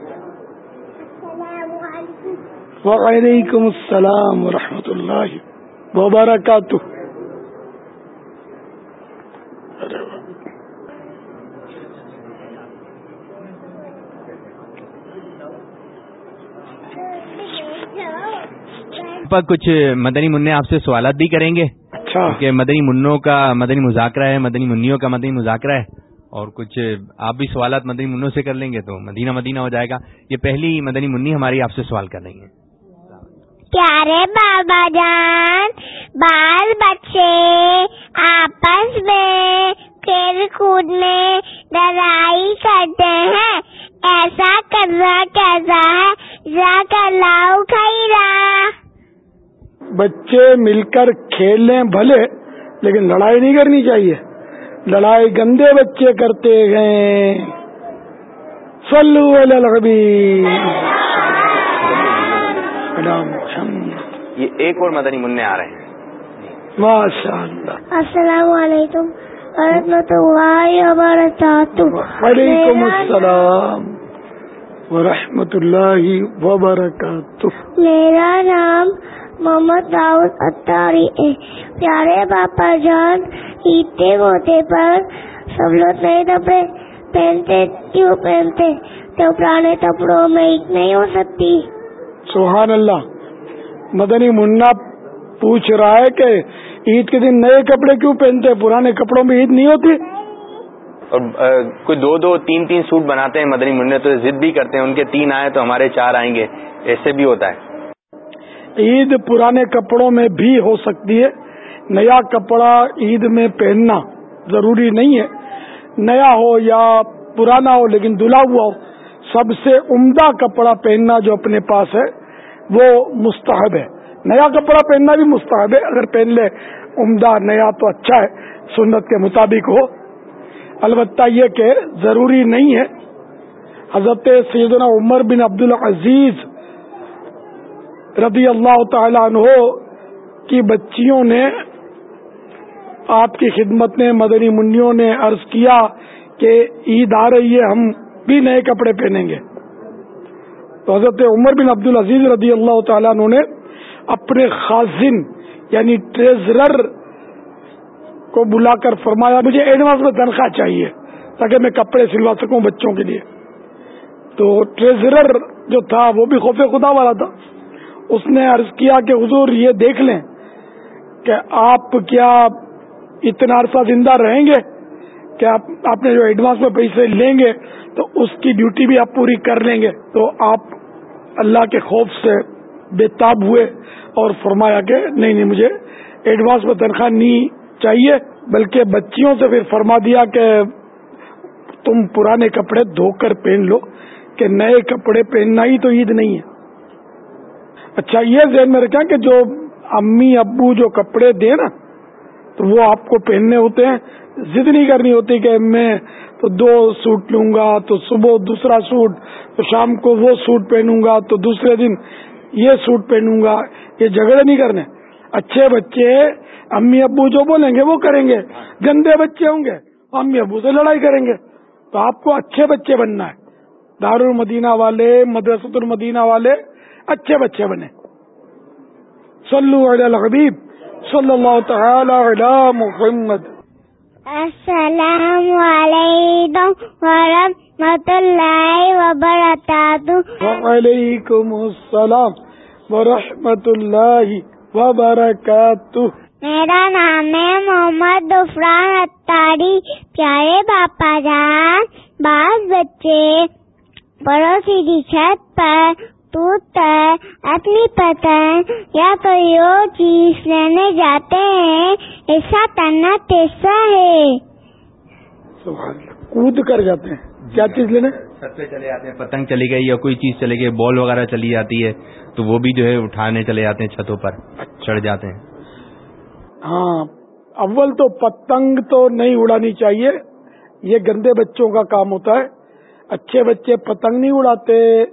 وعلیکم السلام ورحمۃ اللہ وبرکاتہ۔ پر کچھ مدنی منع آپ سے سوالات بھی کریں گے۔ اچھا۔ کہ مدنی منوں کا مدنی مذاکرہ ہے مدنی منوں کا مدنی مذاکرہ ہے۔ اور کچھ آپ بھی سوالات مدنی منوں سے کر لیں گے تو مدینہ مدینہ ہو جائے گا۔ یہ پہلی مدنی منی ہماری آپ سے سوال کر رہی ہیں۔ پیارے بابا جان بال بچے آپس میں کھیل کود میں لڑائی کرتے ہیں ایسا کرنا کیسا ہے جا کر لاؤ خیرا بچے مل کر کھیل لیں بھلے لیکن لڑائی نہیں کرنی چاہیے لڑائی گندے بچے کرتے گئے سلو یہ ایک اور مدنی منع آ رہے ہیں۔ ماشاء اللہ السلام علیکم ورحمۃ اللہ وبرکاتہ۔ وعلیکم السلام ورحمۃ اللہ وبرکاتہ۔ میرا نام محمد داؤد اتاری ہے۔ پیارے باپا جان عید کے موقع پر سب لوگ نئے کپڑے پہنتے کیوں پہنتے؟ تو پرانے کپڑوں میں عید نہیں ہو سکتی۔ سبحان اللہ۔ مدنی منا پوچھ رہا ہے کہ عید کے دن نئے کپڑے کیوں پہنتے پرانے کپڑوں میں عید نہیں ہوتی؟ اور کوئی دو دو تین تین سوٹ بناتے ہیں مدنی منع تو ضد بھی کرتے ہیں ان کے تین آئے تو ہمارے چار آئیں گے ایسے بھی ہوتا ہے۔ عید پرانے کپڑوں میں بھی ہو سکتی ہے۔ نیا کپڑا عید میں پہننا ضروری نہیں ہے۔ نیا ہو یا پرانا ہو لیکن دلا ہوا ہو سب سے عمدہ کپڑا پہننا جو اپنے پاس ہے وہ مستحب ہے۔ نیا کپڑا پہننا بھی مستحب ہے، اگر پہن لے، عمدہ نیا تو اچھا ہے، سنت کے مطابق ہو۔ البتہ یہ کہ ضروری نہیں ہے۔ حضرت سیدنا عمر بن عبد العزیز رضی اللہ تعالی عنہ کی بچیوں نے، آپ کی خدمت میں مدنی منڈیوں نے عرض کیا کہ عید آ رہی ہے، ہم بھی نئے کپڑے پہنیں گے۔ تو حضرت عمر بن عبد العزیز رضی اللہ تعالیٰ نے اپنے خازن یعنی ٹریزرر کو بلا کر فرمایا، مجھے ایڈوانس میں تنخواہ چاہیے تاکہ میں کپڑے سلوا سکوں بچوں کے لیے۔ تو ٹریزرر جو تھا، وہ بھی خوف خدا والا تھا۔ اس نے عرض کیا کہ حضور یہ دیکھ لیں کہ آپ کیا اتنا عرصہ زندہ رہیں گے؟ کہ آپ نے جو ایڈوانس میں پیسے لیں گے تو اس کی ڈیوٹی بھی آپ پوری کر لیں گے۔ تو آپ اللہ کے خوف سے بے تاب ہوئے اور فرمایا کہ نہیں نہیں، مجھے ایڈوانس میں تنخواہ نہیں چاہیے، بلکہ بچیوں سے پھر فرما دیا کہ تم پرانے کپڑے دھو کر پہن لو، کہ نئے کپڑے پہننا ہی تو عید نہیں ہے۔ اچھا یہ ذہن میں رکھا کہ جو امی ابو جو کپڑے دیں نا، تو وہ آپ کو پہننے ہوتے ہیں۔ ضد نہیں کرنی ہوتی کہ میں تو دو سوٹ لوں گا، تو صبح دوسرا سوٹ، تو شام کو وہ سوٹ پہنوں گا، تو دوسرے دن یہ سوٹ پہنوں گا۔ یہ جھگڑے نہیں کرنے۔ اچھے بچے امی ابو جو بولیں گے وہ کریں گے۔ گندے بچے ہوں گے۔ امی ابو سے لڑائی کریں گے۔ تو آپ کو اچھے بچے بننا ہے۔ دار المدینہ والے، مدرسۃ المدینہ والے اچھے بچے بنے۔ صلو علی الحبیب، صلی اللہ تعالی علی محمد۔ السلام علیکم ورحمۃ اللہ وبرکاتہ وعلیکم السلام ورحمۃ اللہ وبرکاتہ میرا نام ہے محمد عفران اتاری پیارے باپا جان بعض بچے پڑوسی کی چھت پر ٹوٹ کر اپنی پتنگ یا کوئی اور چیز لینے جاتے ہیں ایسا کرنا کیسا ہے۔ کود کر جاتے ہیں۔ کیا چیز لینے؟ چلے جاتے ہیں پتنگ چلی گئی یا کوئی چیز چلے گئی بال وغیرہ چلی جاتی ہے تو وہ بھی جو ہے اٹھانے چلے جاتے ہیں چھتوں پر چڑھ جاتے ہیں۔ ہاں اول تو پتنگ تو نہیں اڑانی چاہیے یہ گندے بچوں کا کام ہوتا ہے۔ اچھے بچے پتنگ نہیں اڑاتے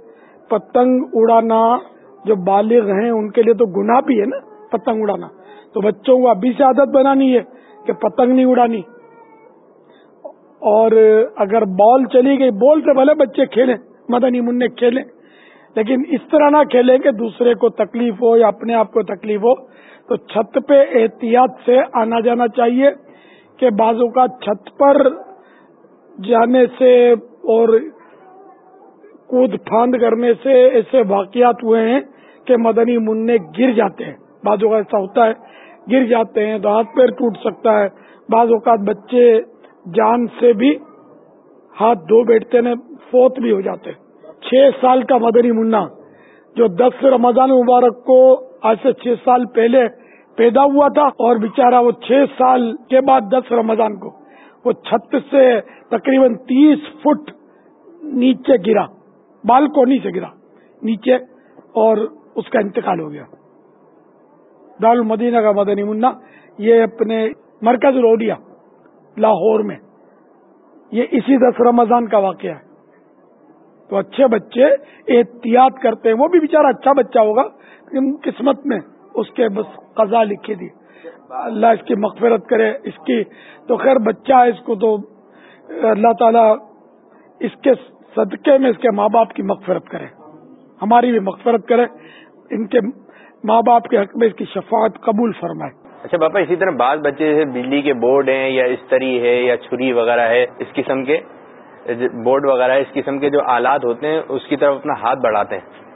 پتنگ اڑانا، جو بالغ ہیں، ان کے لیے تو گناہ بھی ہے نا، پتنگ اڑانا۔ تو بچوں کو ابھی سے عادت بنانی ہے کہ پتنگ نہیں اڑانی۔ اور اگر بال چلی گئی، بال سے بھلے بچے کھیلیں، مدنی منع کھیلیں۔ لیکن اس طرح نہ کھیلیں کہ دوسرے کو تکلیف ہو یا اپنے آپ کو تکلیف ہو۔ تو چھت پہ احتیاط سے آنا جانا چاہیے کہ بازو کا چھت پر جانے سے اور کود پھاند کرنے سے ایسے واقعات ہوئے ہیں کہ مدنی منع گر جاتے ہیں۔ بعض اوقات ایسا ہوتا ہے، گر جاتے ہیں تو ہاتھ پیر ٹوٹ سکتا ہے۔ بعض اوقات بچے جان سے بھی ہاتھ دھو بیٹھتے ہیں، فوت بھی ہو جاتے ہیں۔ چھ سال کا مدنی منا جو دس رمضان مبارک کو آج سے چھ سال پہلے پیدا ہوا تھا اور بےچارا وہ چھ سال کے بعد دس رمضان کو، وہ چھت سے تقریباً تیس فٹ نیچے گرا۔ بالکونی سے گرا، نیچے اور اس کا انتقال ہو گیا۔ دار المدینہ کا مدنی منا یہ اپنے مرکز روڈیا، لاہور میں۔ یہ اسی دس رمضان کا واقعہ ہے۔ تو اچھے بچے احتیاط کرتے ہیں، وہ بھی بےچارا اچھا بچہ ہوگا، لیکن قسمت میں اس کے بس قضا لکھی دی اللہ اس کی مغفرت کرے، اس کی تو خیر بچہ ہے، اس کو تو اللہ تعالی اس کے صدقے میں اس کے ماں باپ کی مغفرت کرے۔ ہماری بھی مغفرت کرے۔ ان کے ماں باپ کے حق میں اس کی شفاعت قبول فرمائے۔ اچھا باپا اسی طرح بعض بچے جیسے بجلی کے بورڈ ہیں یا استری ہے یا چھری وغیرہ ہے اس قسم کے بورڈ وغیرہ اس قسم کے جو آلات ہوتے ہیں اس کی طرف اپنا ہاتھ بڑھاتے ہیں۔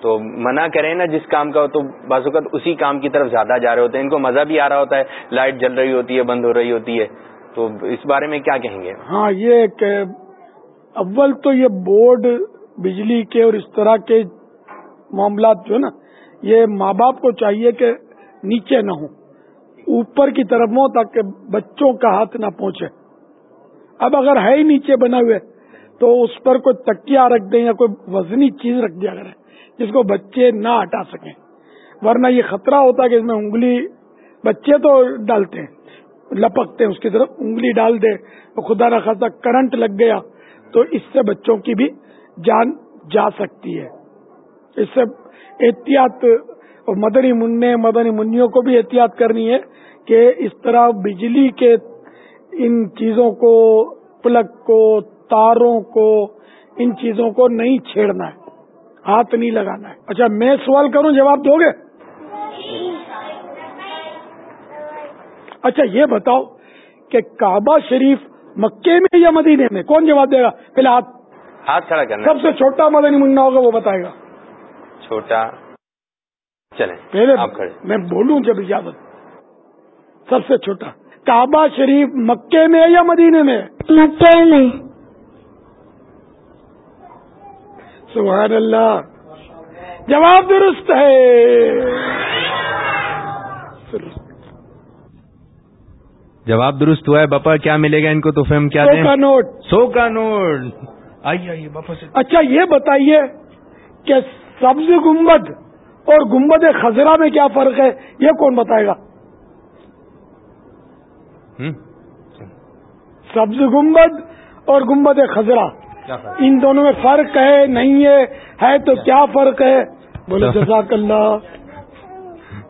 تو منع کریں نا جس کام کا تو بعض اوقات اسی کام کی طرف زیادہ جا رہے ہوتے ہیں۔ ان کو مزہ بھی آ رہا ہوتا ہے لائٹ جل رہی ہوتی ہے بند ہو رہی ہوتی ہے۔ تو اس بارے میں کیا کہیں گے؟ ہاں یہ کہ اول تو یہ بورڈ بجلی کے اور اس طرح کے معاملات جو نا، یہ ماں باپ کو چاہیے کہ نیچے نہ ہوں، اوپر کی طرف ہو تاکہ بچوں کا ہاتھ نہ پہنچے۔ اب اگر ہے ہی نیچے بنا ہوئے، تو اس پر کوئی تکیا رکھ دیں یا کوئی وزنی چیز رکھ دیا کرے جس کو بچے نہ ہٹا سکیں۔ ورنہ یہ خطرہ ہوتا ہے کہ اس میں انگلی، بچے تو ڈالتے ہیں، لپکتے ہیں، اس کی طرف انگلی ڈال دے خدا نہ خاصا کرنٹ لگ گیا تو اس سے بچوں کی بھی جان جا سکتی ہے۔ اس سے احتیاط، مدنی منع، مدنی منوں کو بھی احتیاط کرنی ہے کہ اس طرح بجلی کے ان چیزوں کو، پلک کو، تاروں کو، ان چیزوں کو نہیں چھیڑنا ہے۔ ہاتھ نہیں لگانا ہے۔ اچھا میں سوال کروں، جواب دو گے؟ اچھا یہ بتاؤ کہ کعبہ شریف مکے میں یا مدینے میں؟ کون جواب دے گا؟ پہلے ہاتھ ہاتھ کھڑا کرنا۔ سب سے چھوٹا مدنی منا ہوگا وہ بتائے گا۔ چھوٹا۔ چلے پہلے میں بولوں جب اجازت۔ سب سے چھوٹا۔ کعبہ شریف مکے میں یا مدینے میں؟ مکے میں۔ سبحان اللہ۔ جواب درست ہے۔ جواب درست ہوا ہے باپا کیا ملے گا ان کو تو فہم کیا سو کا نوٹ۔ سو کا نوٹ۔ آئیے آئیے باپا سے۔ اچھا یہ بتائیے کہ سبز گمبد اور گمبد خزرہ میں کیا فرق ہے؟ یہ کون بتائے گا؟ سبز گمبد اور گمبد خزرہ۔ ان دونوں میں فرق ہے نہیں ہے ہے تو کیا فرق ہے؟ بولے جزاک اللہ۔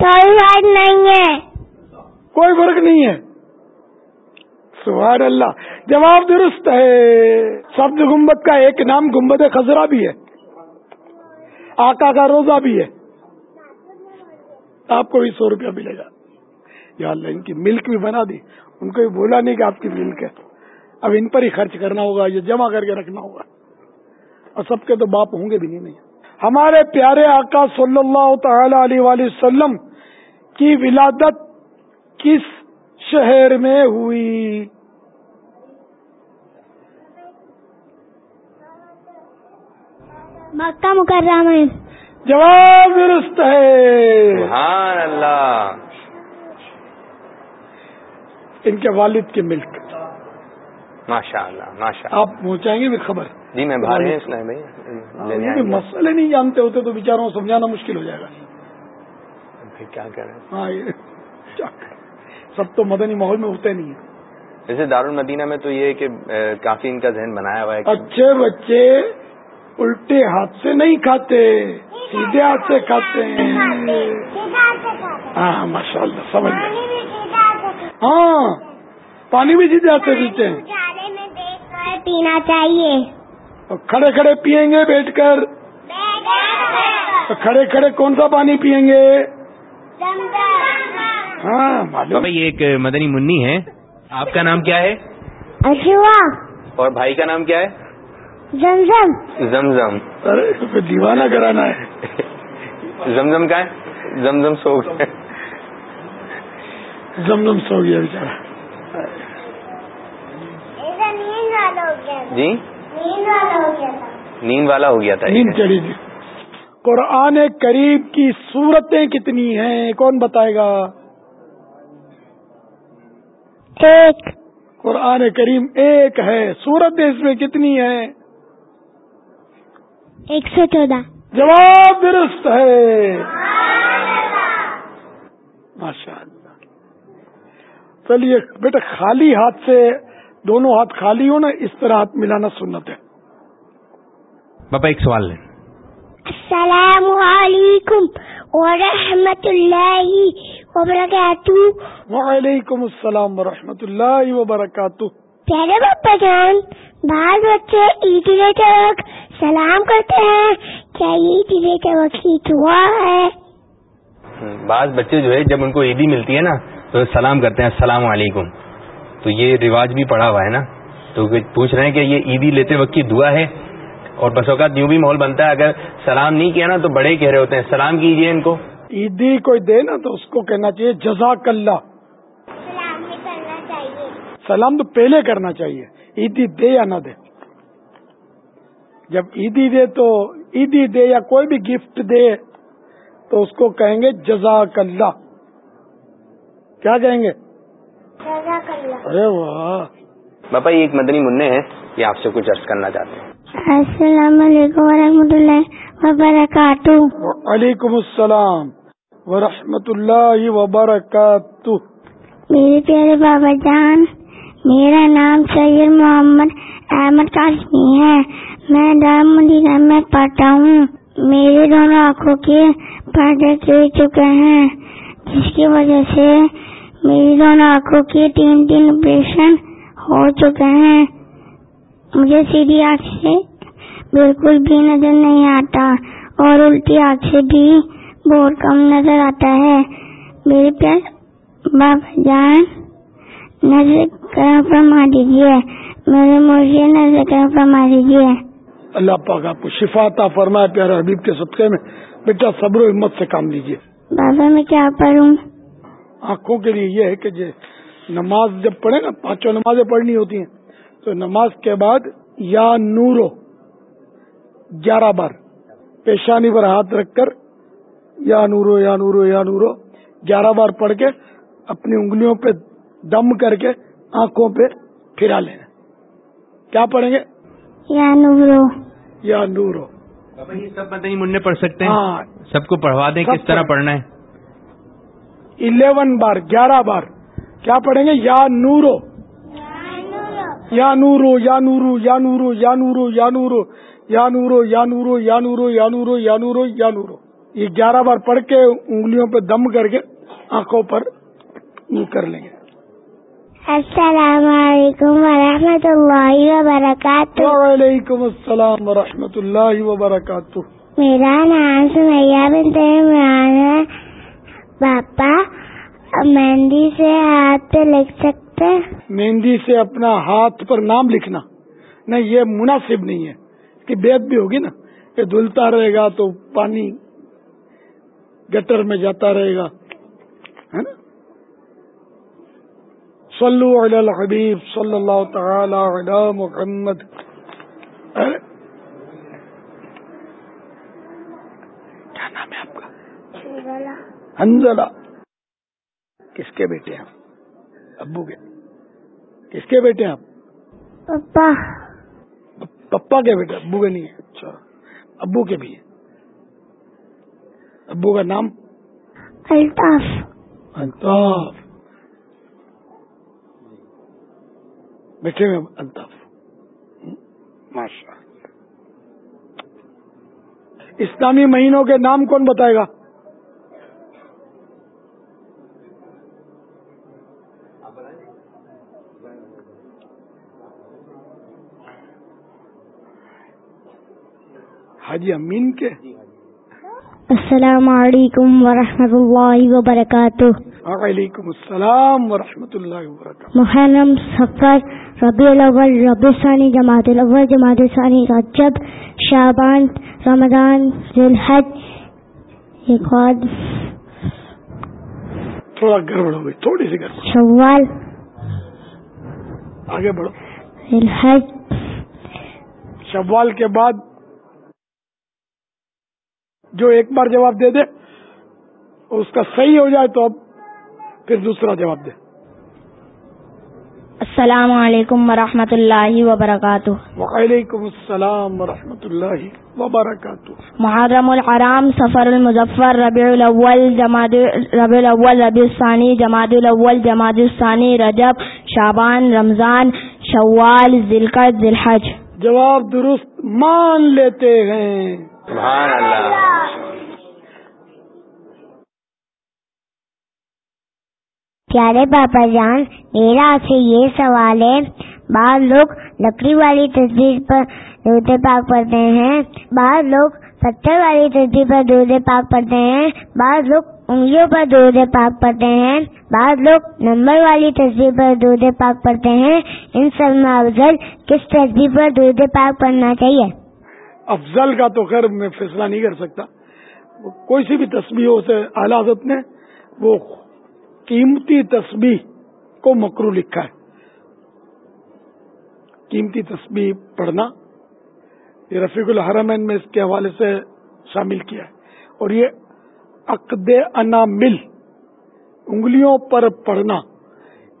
توحید نہیں ہے۔ کوئی فرق نہیں ہے۔ سبحان اللہ۔ جواب درست ہے۔ سبز گنبد کا ایک نام گنبد خزرا بھی ہے۔ آقا کا روزہ بھی ہے۔ آپ کو بھی سو روپیہ ملے گا۔ یا اللہ، ان کی ملک بھی بنا دی۔ ان کو بھی بولا نہیں کہ آپ کی ملک ہے۔ اب ان پر ہی خرچ کرنا ہوگا یا جمع کر کے رکھنا ہوگا۔ اور سب کے تو باپ ہوں گے بھی نہیں۔ ہمارے پیارے آقا صلی اللہ تعالی علیہ وسلم کی ولادت کس شہر میں ہوئی؟ مکہ مکرمہ جواب درست ہے۔ سبحان اللہ۔ ان کے والد کے ملک۔ ماشاء اللہ ماشاء اللہ آپ پہنچائیں گے بھی خبر۔ جی میں بھائی مسئلے نہیں جانتے ہوتے تو بیچاروں کو سمجھانا مشکل ہو جائے گا۔ پھر کیا کریں ہاں، سب تو مدنی ماحول میں ہوتے نہیں ہیں۔ جیسے دارالمدینہ میں تو یہ کہ کافی ان کا ذہن بنایا ہوا ہے اچھے بچے الٹے ہاتھ سے نہیں کھاتے سیدھے ہاتھ سے کھاتے ہیں۔ ہاں ماشاء اللہ سمجھ گئے۔ ہاں پانی بھی سیدھے ہاتھ سے پیتے ہیں۔ پینا چاہیے۔ کھڑے کھڑے پیئیں گے بیٹھ کر۔ کھڑے کھڑے۔ کون سا پانی پیئیں گے؟ ہاں یہ ایک مدنی منی ہے۔ آپ کا نام کیا ہے؟ اشوا اور بھائی کا نام کیا ہے؟ زمزم۔ زمزم۔ ارے دیوانہ کرانا ہے۔ زمزم کا ہے؟ زمزم سو گیا۔ زمزم سو گیا بیچارہ۔ جی؟ نیند والا ہو گیا تھا۔ نیند چڑی گئی۔ قرآن کریم کی صورتیں کتنی ہیں؟ کون بتائے گا؟ ایک۔ قرآن کریم ایک ہے۔ صورتیں اس میں کتنی ہیں؟ ایک سو چودہ۔ جواب درست ہے۔ ماشاء اللہ۔ چلیے بیٹا خالی ہاتھ سے دونوں ہاتھ خالی ہو نا اس طرح ہاتھ ملانا سنت ہے۔ بابا ایک سوال لیں السلام علیکم ورحمۃ اللہ وبرکاتہ وعلیکم السلام ورحمۃ اللہ وبرکاتہ. پیارے پاپا جان بعض بچے عید کے وقت سلام کرتے ہیں۔ کیا عید کے وقت عید ہوا ہے؟ بعض بچے جو ہے جب ان کو عیدی ملتی ہے نا تو سلام کرتے ہیں السلام علیکم۔ تو یہ رواج بھی پڑا ہوا ہے نا۔ تو پوچھ رہے ہیں کہ یہ عیدی لیتے وقت کی دعا ہے؟ اور بس اوقات یوں بھی ماحول بنتا ہے اگر سلام نہیں کیا نا تو بڑے کہہ رہے ہوتے ہیں سلام کیجیے ان کو۔ عیدی کوئی دے نا تو اس کو کہنا چاہیے جزاک اللہ۔ سلام تو پہلے کرنا چاہیے عیدی دے یا نہ دے۔ جب عیدی دے تو عیدی دے یا کوئی بھی گفٹ دے تو اس کو کہیں گے جزاک اللہ۔ کیا کہیں گے؟ جزاک اللہ۔ ارے واہ۔ باپا یہ ایک مدنی منع ہے یہ آپ سے کچھ عرض کرنا چاہتے ہیں۔ السلام علیکم ورحمۃ اللہ وبرکاتہ. وعلیکم السلام ورحمۃ اللہ وبرکاتہ. میرے پیارے بابا جان میرا نام سید محمد احمد قاسمی ہے. میں دار مدینہ میں پڑھتا ہوں. میرے دونوں آنکھوں کے پردے گر چکے ہیں جس کی وجہ سے میری دونوں آنکھوں کے تین تین آپریشن ہو چکے ہیں۔ مجھے سیدھی آنکھ سے بالکل بھی نظر نہیں آتا اور الٹی آنکھ سے بھی بہت کم نظر آتا ہے۔ میرے پیار بابا جان نظر کرم فرما دیجیے میرے مرغی نظر کرم فرما دیجیے اللہ پاک آپ کو شفا عطا فرمائے پیارے حبیب کے صدقے میں۔ بیٹا صبر و ہمت سے کام لیجیے بابا میں کیا پڑھوں؟ آنکھوں کے لیے یہ ہے کہ جی، نماز جب پڑھے نا پانچوں نمازیں پڑھنی ہوتی ہیں۔ تو نماز کے بعد یا نورو گیارہ بار پیشانی پر ہاتھ رکھ کر یا نورو یا نورو یا نورو گیارہ بار پڑھ کے اپنی انگلیوں پہ دم کر کے آنکھوں پہ پھرا لینا کیا پڑھیں گے؟ یا نورو۔ یا نورو۔ سب مدنی منع پڑھ سکتے ہیں۔ ہاں۔ سب کو پڑھوا دیں کس طرح پڑھنا ہے۔ الیون بار گیارہ بار۔ کیا پڑھیں گے؟ یا نورو۔ یا نورو یا نورو یا نورو یا نورو یا نورو یا نورو یا نورو یا نورو یا نورو یا نورو یا نورو یہ گیارہ بار پڑھ کے انگلیوں پہ دم کر کے آنکھوں پر کر لیں گے السلام علیکم ورحمۃ اللہ وبرکاتہ وعلیکم السلام ورحمۃ اللہ وبرکاتہ میرا نام سمیا بنت عمران ہے پاپا مہندی سے ہاتھ لکھ سکتے مہندی سے اپنا ہاتھ پر نام لکھنا۔ نہیں یہ مناسب نہیں ہے۔ کہ بیت بھی ہوگی نا۔ یہ دھلتا رہے گا تو پانی گٹر میں جاتا رہے گا۔ ہے نا؟ صلو علی الحبیب صلی اللہ تعالی علی محمد۔ کیا نام ہے آپ کا؟ حنزلہ۔ کس کے بیٹے ہیں ابو کے۔ کس کے بیٹے ہیں آپ؟ پپا پپا کے بیٹے ابو کے نہیں ہے۔ اچھا ابو کے بھی ہیں۔ ابو کا نام؟ الطاف۔ الطاف۔ بیٹھے ہوئے الطاف۔ ماشاء اسلامی مہینوں کے نام کون بتائے گا؟ حاجی امین کے۔ السلام علیکم ورحمۃ اللہ وبرکاتہ۔ وعلیکم السلام ورحمۃ اللہ وبرکاتہ۔ محرم سفر ربیع الاول ربیع ثانی جماعت الاول جماعت ثانی رجب شعبان رمضان ذوالحج تھوڑا گڑبڑ ہو گئی تھوڑی سی گڑبڑ۔ شوال آگے بڑھو۔ ذوالحج شوال کے بعد جو ایک بار جواب دے دے اس کا صحیح ہو جائے تو اب پھر دوسرا جواب دے۔ السلام علیکم ورحمۃ اللہ وبرکاتہ۔ وعلیکم السلام ورحمۃ اللہ وبرکاتہ۔ محرم الحرام سفر المظفر ربیع الاول جماعت ربیع الاول ربیع الثانی جماعت الاول جماعت الثانی رجب شابان رمضان شوال ذلقت ذلحج جواب درست مان لیتے ہیں۔ سبحان اللہ. پیارے پاپا جان، میرا آپ سے یہ سوال ہے، بعض لوگ لکڑی والی تصویر پر دودھ پاک پڑھتے ہیں، بعض لوگ پتھر والی تصویر پر دودھ پاک پڑھتے ہیں، بعض لوگ انگلیوں پر دودھ پاک پڑھتے ہیں، بعض لوگ نمبر والی تصویر پر دودھ پاک پڑھتے ہیں۔ ان سب میں افضل کس تصویر پر دودھ پاک پڑھنا چاہیے؟ افضل کا تو خیر میں فیصلہ نہیں کر سکتا۔ کوئی سی بھی تصویروں سے اعلی حضرت نے وہ قیمتی تسبیح کو مکرو لکھا ہے۔ قیمتی تسبیح پڑھنا یہ رفیق الحرمین میں اس کے حوالے سے شامل کیا ہے۔ اور یہ عقد انا مل انگلیوں پر پڑھنا،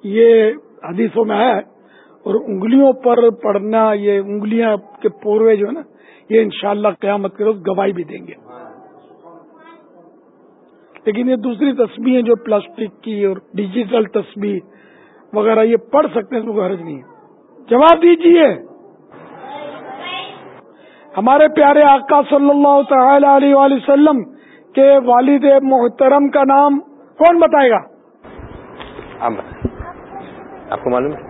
یہ حدیثوں میں آیا ہے۔ اور انگلیوں پر پڑھنا، یہ انگلیاں کے پوروے جو ہے نا یہ انشاءاللہ قیامت کے روز گواہی بھی دیں گے۔ لیکن یہ دوسری تصویریں جو پلاسٹک کی اور ڈیجیٹل تصویر وغیرہ یہ پڑھ سکتے ہیں، اس میں کوئی حرج نہیں ہے۔ جواب دیجیے۔ ہمارے پیارے آقا صلی اللہ تعالی علیہ وآلہ وسلم کے والد محترم کا نام کون بتائے گا؟ آپ آپ کو معلوم ہے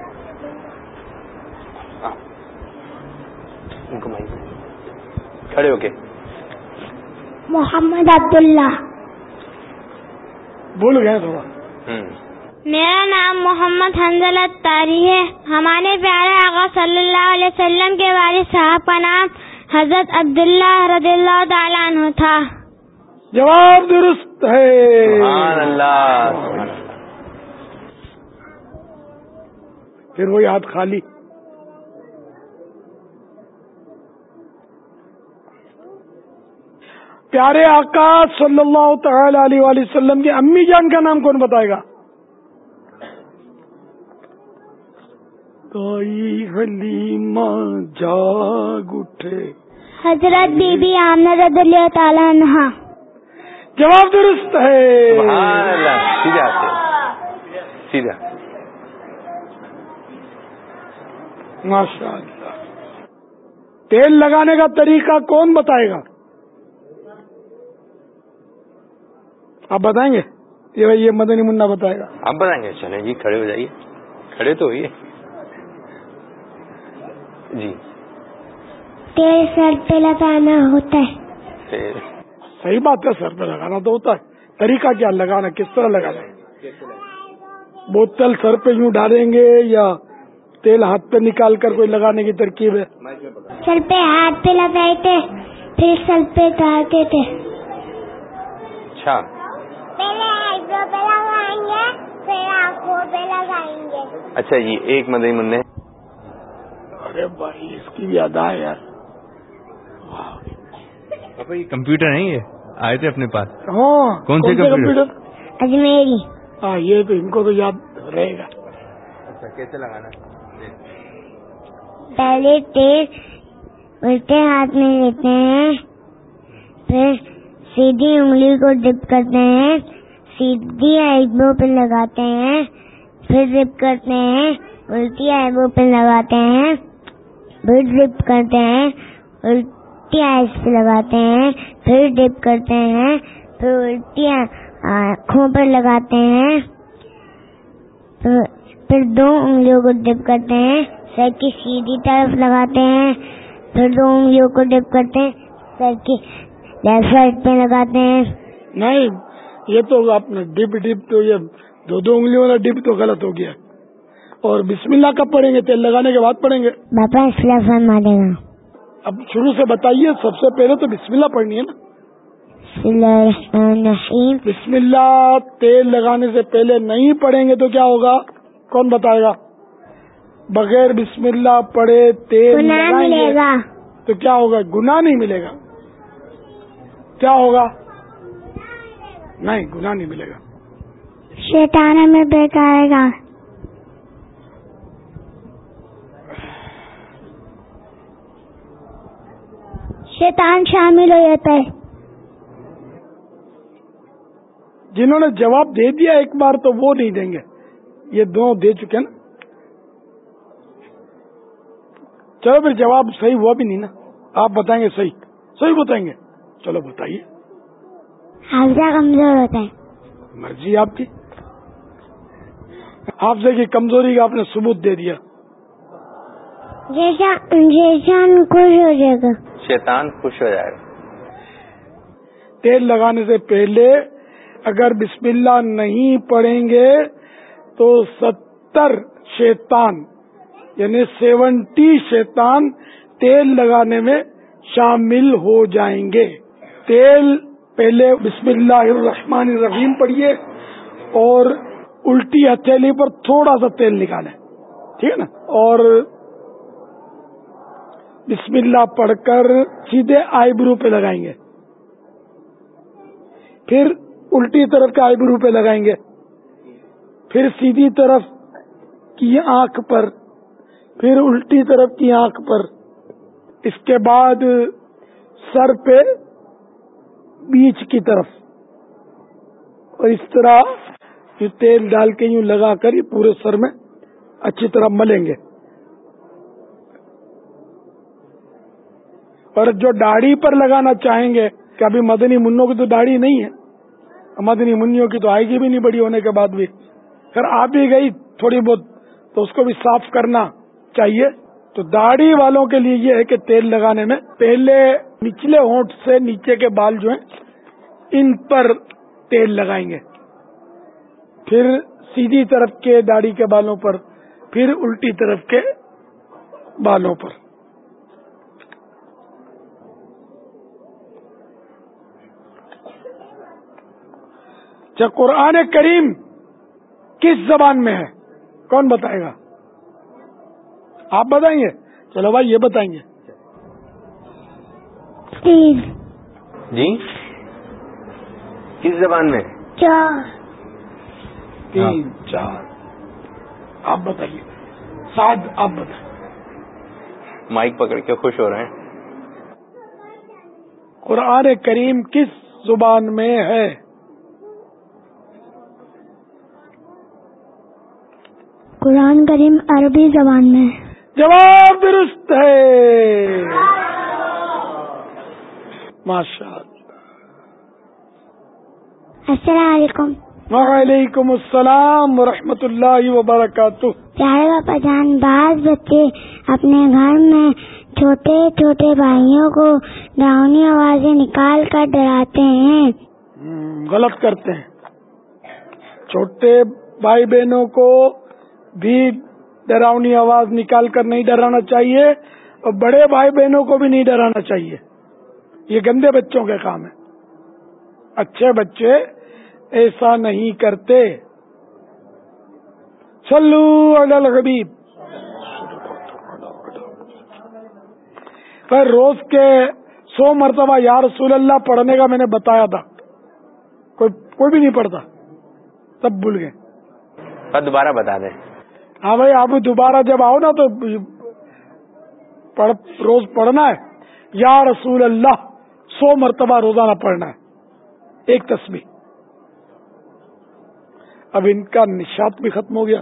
ہاں۔ ان کو معلوم ہے۔ کھڑے ہو کے محمد عبداللہ بھول گئے تھوڑا میرا نام محمد حنزل تاری ہے۔ ہمارے پیارے آقا صلی اللہ علیہ وسلم کے والد صاحب کا نام حضرت عبداللہ رضی اللہ تعالیٰ عنہ تھا۔ جواب درست ہے۔ سبحان اللہ۔ سبحان اللہ پھر وہی ہاتھ خالی۔ پیارے آقا صلی اللہ تعالی علیہ وآلہ وسلم کی امی جان کا نام کون بتائے گا؟ جاگ اٹھے۔ حضرت بی بی آمنہ رضی اللہ تعالیٰ عنہ۔ جواب درست ہے۔ سیدھا ماشاء اللہ تیل لگانے کا طریقہ کون بتائے گا؟ آپ بتائیں گے؟ یہ مدنی منا بتائے گا۔ آپ بتائیں گے چلیں جی کھڑے ہو جائیے۔ کھڑے تو ہوئیے۔ جی۔ تیل سر پہ لگانا ہوتا ہے۔ صحیح بات ہے سر پہ لگانا تو ہوتا ہے۔ طریقہ کیا لگانا کس طرح لگانا ہے؟ بوتل سر پہ یوں ڈالیں گے یا تیل ہاتھ پہ نکال کر کوئی لگانے کی ترکیب ہے؟ سر پہ ہاتھ پہ لگائے تھے پھر سر پہ ڈالتے تھے اچھا۔ پہ لگائیں گے اچھا جی ایک مدنی منع ارے بھائی اس کی بھی ادا ہے یار۔ یہ کمپیوٹر نہیں ہے؟ آئے تھے اپنے پاس۔ ہاں کون سے کمپیوٹر؟ اجمیری۔ ہاں یہ تو ان کو تو یاد رہے گا۔ اچھا کیسے لگانا؟ پہلے تیل الٹے ہاتھ میں لیتے ہیں پھر سیدھی انگلی کو ڈپ کرتے ہیں۔ سیدھی آئیبرو پہ لگاتے ہیں، پھر ڈپ کرتے ہیں، الٹی آئیبرو پہ لگاتے ہیں، پھر ڈپ کرتے ہیں، الٹی آئیس پہ لگاتے ہیں، پھر ڈپ کرتے ہیں، پھر الٹی آنکھوں پر لگاتے ہیں، پھر دو انگلیوں کو ڈپ کرتے ہیں، سر کی سیدھی طرف لگاتے ہیں، پھر دو انگلیوں کو ڈپ کرتے ہیں، سر کی لیفٹ سائڈ پہ لگاتے ہیں۔ نہیں یہ تو آپ نے ڈپ ڈپ تو یہ دو دو انگلیوں والا ڈپ تو غلط ہو گیا۔ اور بسم اللہ کب پڑھیں گے؟ تیل لگانے کے بعد پڑھیں گے۔ باپا گا۔ اب شروع سے بتائیے سب سے پہلے تو بسم اللہ پڑھنی ہے نا۔ بسم اللہ الرحمن الرحیم۔ بسم اللہ تیل لگانے سے پہلے نہیں پڑھیں گے تو کیا ہوگا؟ کون بتائے گا؟ بغیر بسم اللہ پڑھے تیل لگائیں ملے گے گا۔ تو کیا ہوگا؟ گناہ نہیں ملے گا۔ کیا ہوگا؟ نہیں گناہ نہیں ملے گا۔ شیطان میں بیکائے گا شیطان شامل ہو جاتا ہے جنہوں نے جواب دے دیا ایک بار تو وہ نہیں دیں گے۔ یہ دونوں دے چکے نا۔ چلو پھر جواب صحیح ہوا بھی نہیں نا۔ آپ بتائیں گے صحیح۔ صحیح بتائیں گے۔ چلو بتائیے۔ حافظہ کمزور ہوتا ہے۔ مرضی آپ کی؟ حافظے کی کمزوری کا آپ نے ثبوت دے دیا۔ جیسا جیسان خوش ہو جائے گا۔ شیطان خوش ہو جائے گا۔ تیل لگانے سے پہلے اگر بسم اللہ نہیں پڑھیں گے تو ستر شیطان یعنی سیونٹی شیطان تیل لگانے میں شامل ہو جائیں گے۔ تیل پہلے بسم اللہ الرحمن الرحیم پڑھیے اور الٹی ہتھیلی پر تھوڑا سا تیل نکالیں۔ ٹھیک ہے نا؟ اور بسم اللہ پڑھ کر سیدھے آئی برو پہ لگائیں گے۔ پھر الٹی طرف کے آئی برو پہ لگائیں گے۔ پھر سیدھی طرف کی آنکھ پر۔ پھر الٹی طرف کی آنکھ پر۔ اس کے بعد سر پہ بیچ کی طرف۔ اور اس طرح یہ تیل ڈال کے یوں لگا کر یہ پورے سر میں اچھی طرح ملیں گے۔ اور جو داڑھی پر لگانا چاہیں گے، کہ ابھی مدنی منوں کی تو داڑھی نہیں ہے۔ مدنی منوں کی تو آئے گی بھی نہیں بڑی ہونے کے بعد بھی۔ پھر آ بھی گئی تھوڑی بہت تو اس کو بھی صاف کرنا چاہیے۔ تو داڑھی والوں کے لیے یہ ہے کہ تیل لگانے میں پہلے نچلے ہونٹ سے نیچے کے بال جو ہیں، ان پر تیل لگائیں گے۔ پھر سیدھی طرف کے داڑھی کے بالوں پر، پھر الٹی طرف کے بالوں پر۔ اچھا قرآن کریم کس زبان میں ہے؟ کون بتائے گا؟ آپ بتائیں گے چلو بھائی، یہ بتائیں گے تین۔ جی؟ کس زبان میں؟ چار۔ تین چار۔ آپ بتائیے۔ سات آپ بتائیں مائک پکڑ کے خوش ہو رہے ہیں۔ قرآن کریم کس زبان میں ہے؟ قرآن کریم عربی زبان میں۔ جواب درست ہے۔ ماشاء اللہ السلام علیکم۔ وعلیکم السلام ورحمۃ اللہ وبرکاتہ۔ پیارے باپا جان بعض بچے اپنے گھر میں چھوٹے چھوٹے بھائیوں کو ڈراؤنی آوازیں نکال کر ڈراتے ہیں۔ غلط کرتے ہیں۔ چھوٹے بھائی بہنوں کو بھی ڈراؤنی آواز نکال کر نہیں ڈرانا چاہیے اور بڑے بھائی بہنوں کو بھی نہیں ڈرانا چاہیے۔ یہ گندے بچوں کے کام ہے اچھے بچے ایسا نہیں کرتے۔ چلو الحبیب پھر روز کے سو مرتبہ یا رسول اللہ پڑھنے کا میں نے بتایا تھا۔ کوئی کوئی بھی نہیں پڑھتا۔ تب بھول گئے۔ دوبارہ بتا دیں۔ ہاں بھائی آپ دوبارہ جب آؤ نا تو پڑھ روز پڑھنا ہے۔ یا رسول اللہ۔ سو مرتبہ روزانہ پڑھنا ہے۔ ایک تصویر اب ان کا نشات بھی ختم ہو گیا۔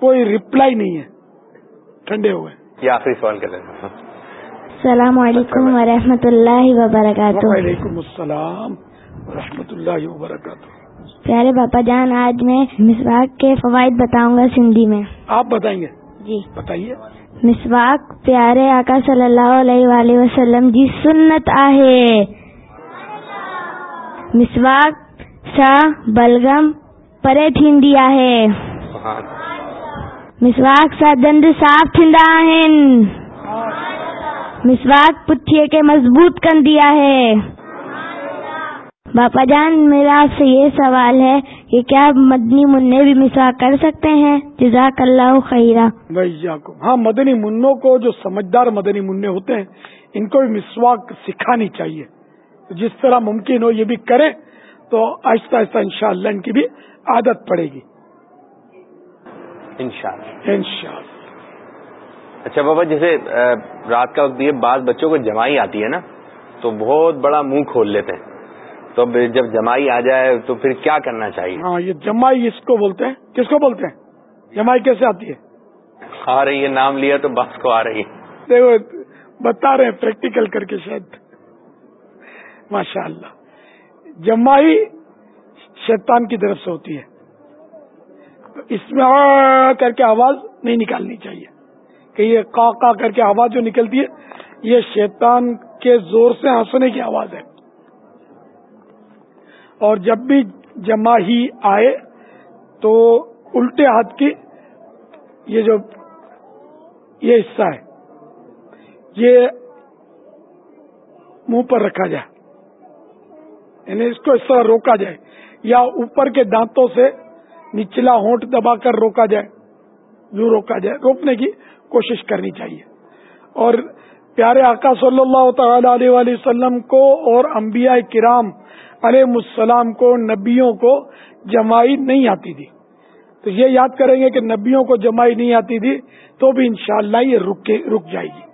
کوئی ریپلائی نہیں ہے۔ ٹھنڈے ہوئے۔ یہ آخری سوال کر رہے السلام علیکم ورحمۃ اللہ وبرکاتہ۔ وعلیکم السلام ورحمۃ اللہ وبرکاتہ۔ پیارے باپا جان آج میں مسواک کے فوائد بتاؤں گا سندھی میں۔ آپ بتائیں گے؟ جی۔ بتائیے۔ مسواک، پیارے آقا صلی اللہ علیہ وآلہ وسلم جی سنت آہے۔ مسواک، سا، بلغم، پرے تھیندی آہے۔ مسواک، سا، دند صاف تھیندا آہن۔ مسواک پٹھیے کے مضبوط کندی آہے۔ باپا جان میرا آپ سے یہ سوال ہے کہ کیا مدنی منع بھی مسواک کر سکتے ہیں؟ جزاک اللہ خیرہ ہاں مدنی منوں کو جو سمجھدار مدنی منع ہوتے ہیں ان کو بھی مسواک سکھانی چاہیے۔ جس طرح ممکن ہو یہ بھی کریں تو آہستہ آہستہ انشاءاللہ ان کی بھی عادت پڑے گی۔ انشاءاللہ۔ انشاءاللہ۔ اچھا بابا جیسے رات کا وقت یہ بعض بچوں کو جمائی آتی ہے نا تو بہت بڑا منہ کھول لیتے ہیں۔ تو جب جمائی آ جائے تو پھر کیا کرنا چاہیے؟ ہاں یہ جمائی اس کو بولتے ہیں۔ کس کو بولتے ہیں؟ جمائی کیسے آتی ہے؟ آ رہی ہے نام لیا تو بس کو آ رہی ہے۔ دیکھو بتا رہے ہیں پریکٹیکل کر کے شاید۔ ماشاء اللہ جمائی شیطان کی طرف سے ہوتی ہے۔ اس میں کر کے آواز نہیں نکالنی چاہیے۔ کہ یہ کا کا کر کے آواز جو نکلتی ہے یہ شیطان کے زور سے ہنسنے کی آواز ہے۔ اور جب بھی جمع ہی آئے تو الٹے ہاتھ کی یہ جو یہ حصہ ہے، یہ منہ پر رکھا جائے۔ یعنی اس کو اس طرح روکا جائے، یا اوپر کے دانتوں سے نچلا ہونٹ دبا کر روکا جائے، یوں روکا جائے، روکنے کی کوشش کرنی چاہیے۔ اور پیارے آقا صلی اللہ تعالی علیہ وسلم کو اور انبیاء کرام علیہ السلام کو نبیوں کو جمائی نہیں آتی تھی۔ تو یہ یاد کریں گے کہ نبیوں کو جمائی نہیں آتی تھی تو بھی انشاءاللہ یہ رک رک جائے گی۔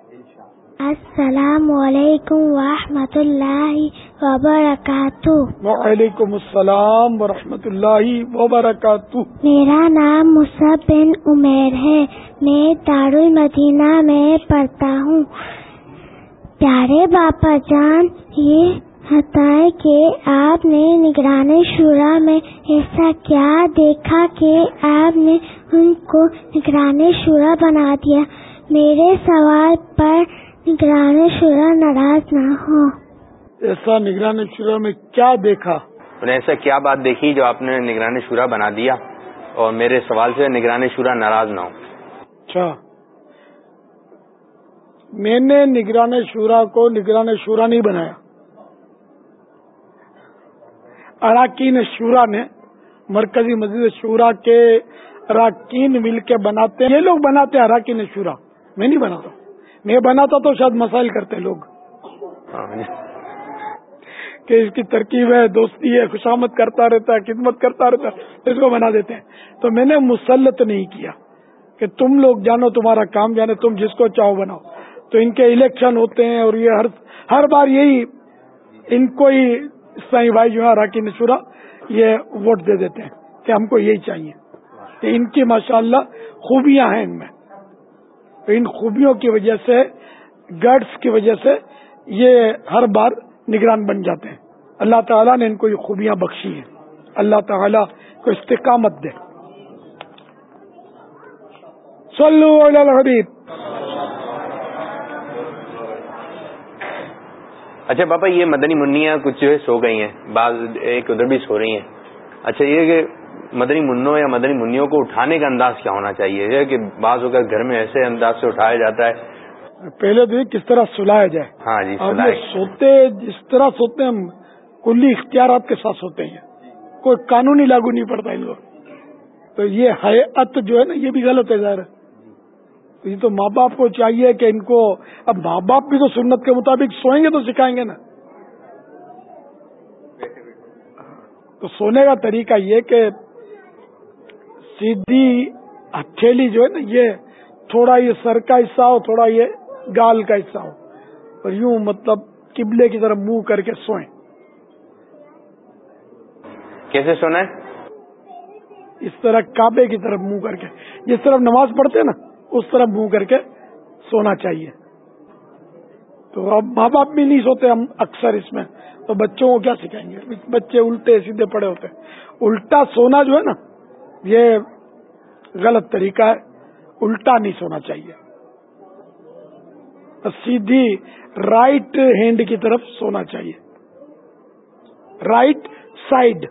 السلام علیکم ورحمۃ اللہ وبرکاتہ۔ وعلیکم السلام ورحمۃ اللہ وبرکاتہ۔ میرا نام مصحف بن عمیر ہے۔ میں دار المدینہ میں پڑھتا ہوں۔ پیارے باپا جان یہ بتائے کہ آپ نے نگرانی شورا میں ایسا کیا دیکھا کہ آپ نے ان کو نگرانی شورا بنا دیا۔ میرے سوال پر نگرانی شورا ناراض نہ ہو۔ ایسا نگرانی شورا میں کیا دیکھا؟ ایسا کیا بات دیکھی جو آپ نے نگرانی شورا بنا دیا؟ اور میرے سوال سے نگرانی شورا ناراض نہ ہو۔ اچھا۔ میں نے نگران شورا کو نگران شورا نہیں بنایا۔ اراکین شورا نے مرکزی مسجد شورا کے اراکین مل کے بناتے یہ لوگ بناتے اراکین شورا۔ میں نہیں بناتا۔ میں بناتا تو شاید مسائل کرتے لوگ۔ کہ اس کی ترکیب ہے دوستی ہے خوشامد کرتا رہتا ہے خدمت کرتا رہتا ہے اس کو بنا دیتے ہیں۔ تو میں نے مسلط نہیں کیا کہ تم لوگ جانو تمہارا کام جانے تم جس کو چاہو بناؤ۔ تو ان کے الیکشن ہوتے ہیں اور یہ ہر ہر بار یہی ان کو ہی اسلامی بھائی جو ہے راکی نشورا یہ ووٹ دے دیتے ہیں کہ ہم کو یہی چاہیے۔ کہ ان کی ماشاءاللہ خوبیاں ہیں ان میں۔ ان خوبیوں کی وجہ سے، گڈس کی وجہ سے یہ ہر بار نگران بن جاتے ہیں۔ اللہ تعالیٰ نے ان کو یہ خوبیاں بخشی ہیں۔ اللہ تعالیٰ کو استقامت دے۔ صلو علی الحبیب۔ اچھا پاپا یہ مدنی منیاں کچھ جو ہے سو گئی ہیں بعض ایک ادھر بھی سو رہی ہیں۔ اچھا یہ کہ مدنی منوں یا مدنی منوں کو اٹھانے کا انداز کیا ہونا چاہیے؟ یہ کہ بعض ہو کر گھر میں ایسے انداز سے اٹھایا جاتا ہے۔ پہلے تو کس طرح سلایا جائے؟ ہاں جی سوتے جس طرح سوتے ہیں کلی اختیارات کے ساتھ سوتے ہیں۔ کوئی قانونی لاگو نہیں پڑتا ان کو۔ تو یہ حیات جو ہے نا یہ بھی غلط ہے ظاہر۔ یہ تو ماں باپ کو چاہیے کہ ان کو اب ماں باپ بھی تو سنت کے مطابق سوئیں گے تو سکھائیں گے نا۔ تو سونے کا طریقہ یہ کہ سیدھی ہتھیلی جو ہے نا یہ تھوڑا یہ سر کا حصہ ہو تھوڑا یہ گال کا حصہ ہو۔ اور یوں مطلب قبلے کی طرف منہ کر کے سوئیں۔ کیسے سونا ہے؟ اس طرح کعبے کی طرف منہ کر کے۔ جس طرف نماز پڑھتے نا اس طرف منہ کر کے سونا چاہیے۔ تو اب ماں باپ بھی نہیں سوتے ہم اکثر اس میں۔ تو بچوں کو کیا سکھائیں گے؟ بچے الٹے سیدھے پڑے ہوتے الٹا سونا جو ہے نا، یہ غلط طریقہ ہے۔ الٹا نہیں سونا چاہیے۔ سیدھی رائٹ ہینڈ کی طرف سونا چاہیے۔ رائٹ سائڈ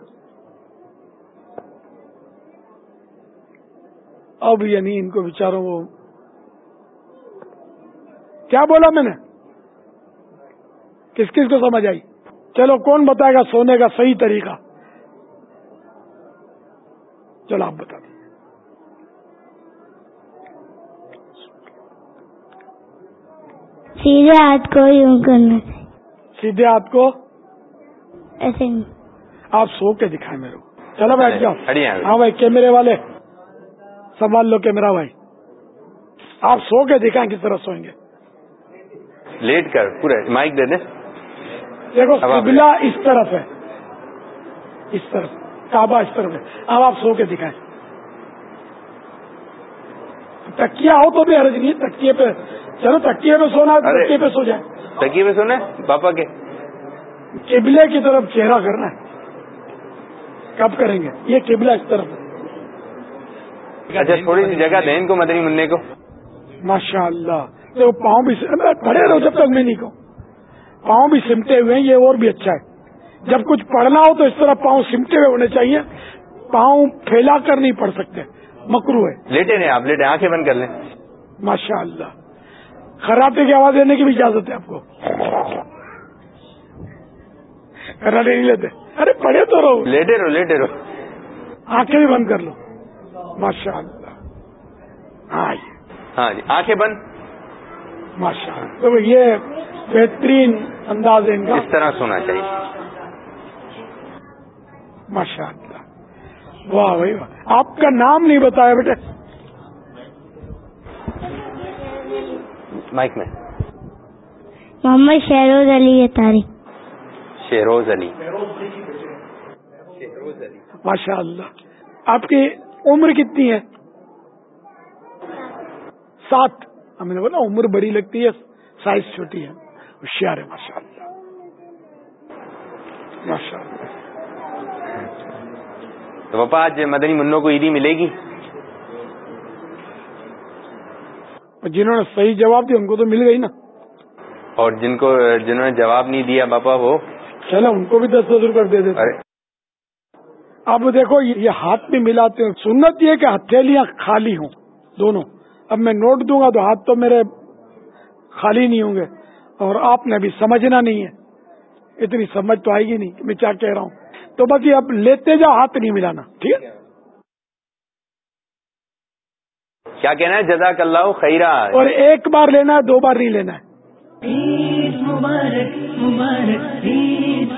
اب یعنی ان کو بچاروں وہ کیا بولا میں نے؟ کس کس کو سمجھ آئی؟ چلو کون بتائے گا سونے کا صحیح طریقہ؟ چلو آپ بتا دیں سیدھے ہاتھ کو یوں کرنا سیدھے ہاتھ کو؟ ایسے آپ سو کے دکھائیں میرے کو۔ چلو بیٹھ جاؤ۔ ہاں بھائی کیمرے والے۔ سنبھال لو کیمرہ بھائی۔ آپ سو کے دکھائیں کس طرح سوئیں گے۔ لیٹ کر پورے مائک دے دیں دیکھو قبلہ اس طرف ہے۔ اس طرف کعبہ اس طرف ہے۔ اب آپ سو کے دکھائیں۔ تکیا ہو تو بھی حرج نہیں تکیے پہ۔ چلو تکیے پہ سونا تکیے پہ سو جائے تکیے پہ سونا پاپا کے۔ قبلے کی طرف چہرہ کرنا ہے۔ کب کریں گے؟ یہ قبلہ اس طرف ہے۔ اچھا تھوڑی سی جگہ دیں ان کو مدنی منہ کو۔ ماشاء اللہ تو پاؤں بھی کھڑے رہو جب تک میں نہیں کہوں پاؤں بھی سمٹے ہوئے ہیں یہ اور بھی اچھا ہے۔ جب کچھ پڑھنا ہو تو اس طرح پاؤں سمٹے ہوئے ہونے چاہیے۔ پاؤں پھیلا کر نہیں پڑھ سکتے مکرو ہے۔ لیٹے نہیں آپ لیٹے آنکھیں بند کر لیں۔ ماشاء اللہ خراٹے کی آواز دینے کی بھی اجازت ہے آپ کو۔ خراٹے نہیں لیتے۔ ارے پڑھے تو رہو۔ لیٹے رہو لیٹے رہو۔ آنکھیں بھی بند کر لو۔ ماشاء اللہ ہاں ہاں جی۔ آنکھیں بند؟ ماشاء اللہ تو یہ بہترین انداز ہے ان کا۔ اس طرح سونا چاہیے۔ ماشاء اللہ واہ بھائی واہ۔ آپ کا نام نہیں بتایا بیٹے۔ مائک میں۔ محمد شہروز علی تاری شہروز علی۔ ماشاء اللہ آپ کی عمر کتنی ہے؟ سات۔ ہم نے بولا عمر بڑی لگتی ہے سائز چھوٹی ہے۔ ہوشیار ہے ماشاء اللہ ماشاء اللہ تو پاپا آج مدنی منوں کو عیدی ملے گی؟ جنہوں نے صحیح جواب دیا ان کو تو مل گئی نا۔ اور جن کو جنہوں نے جواب نہیں دیا پاپا وہ؟ چلو ان کو بھی دس دس روپے دے دیتے۔ اب دیکھو یہ ہاتھ بھی ملاتے ہیں۔ سنت یہ کہ ہتھیلیاں خالی ہوں دونوں۔ اب میں نوٹ دوں گا تو ہاتھ تو میرے خالی نہیں ہوں گے۔ اور آپ نے ابھی سمجھنا نہیں ہے۔ اتنی سمجھ تو آئے گی نہیں کہ میں کیا کہہ رہا ہوں۔ تو بس یہ اب لیتے جاؤ ہاتھ نہیں ملانا۔ ٹھیک ہے؟ کیا کہنا ہے؟ جزاک اللہ خیرہ۔ اور ایک بار لینا ہے دو بار نہیں لینا ہے۔ مبارک مبارک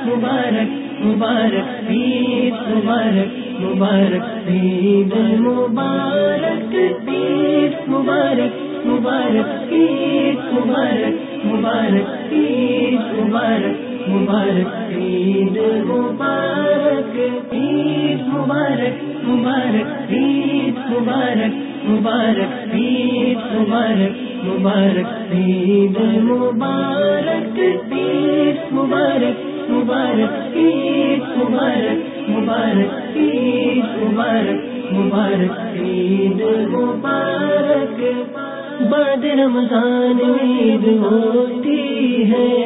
مبارک۔ مبارک عید مبارک مبارک عید مبارک عید مبارک مبارک عید مبارک مبارک عید مبارک مبارک عید مبارک عید مبارک مبارک عید مبارک مبارک عید مبارک مبارک عید مبارک عید مبارک مبارک عید، مبارک مبارک عید، مبارک مبارک عید، مبارک بعد رمضان عید ہوتی ہے۔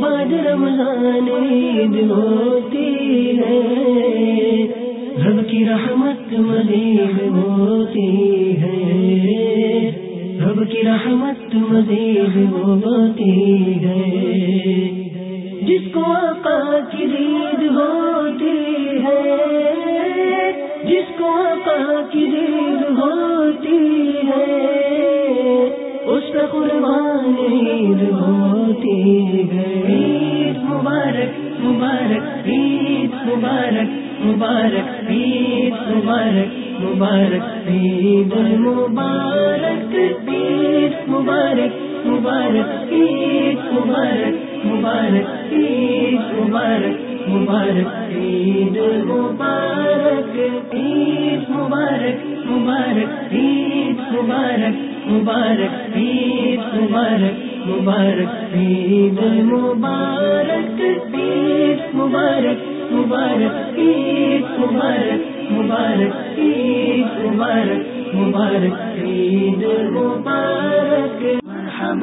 بعد رمضان عید ہوتی ہے۔ رب کی رحمت مزید ہوتی ہے۔ رب کی رحمت مزید ہوتی ہے۔ جس کو آقا کی دید ہوتی ہے، جس کو آقا کی دید ہوتی ہے، اس پہ قربان عید ہوتی ہے۔ عید مبارک مبارک، عید مبارک مبارک، عید مبارک مبارک، عید مبارک عید مبارک مبارک، عید مبارک۔ مبارک عید مبارک مبارک عید مبارک عید مبارک مبارک عید مبارک مبارک عید مبارک مبارک عید مبارک عید مبارک مبارک عید مبارک مبارک عید مبارک مبارک عید مبارک۔ مرحبا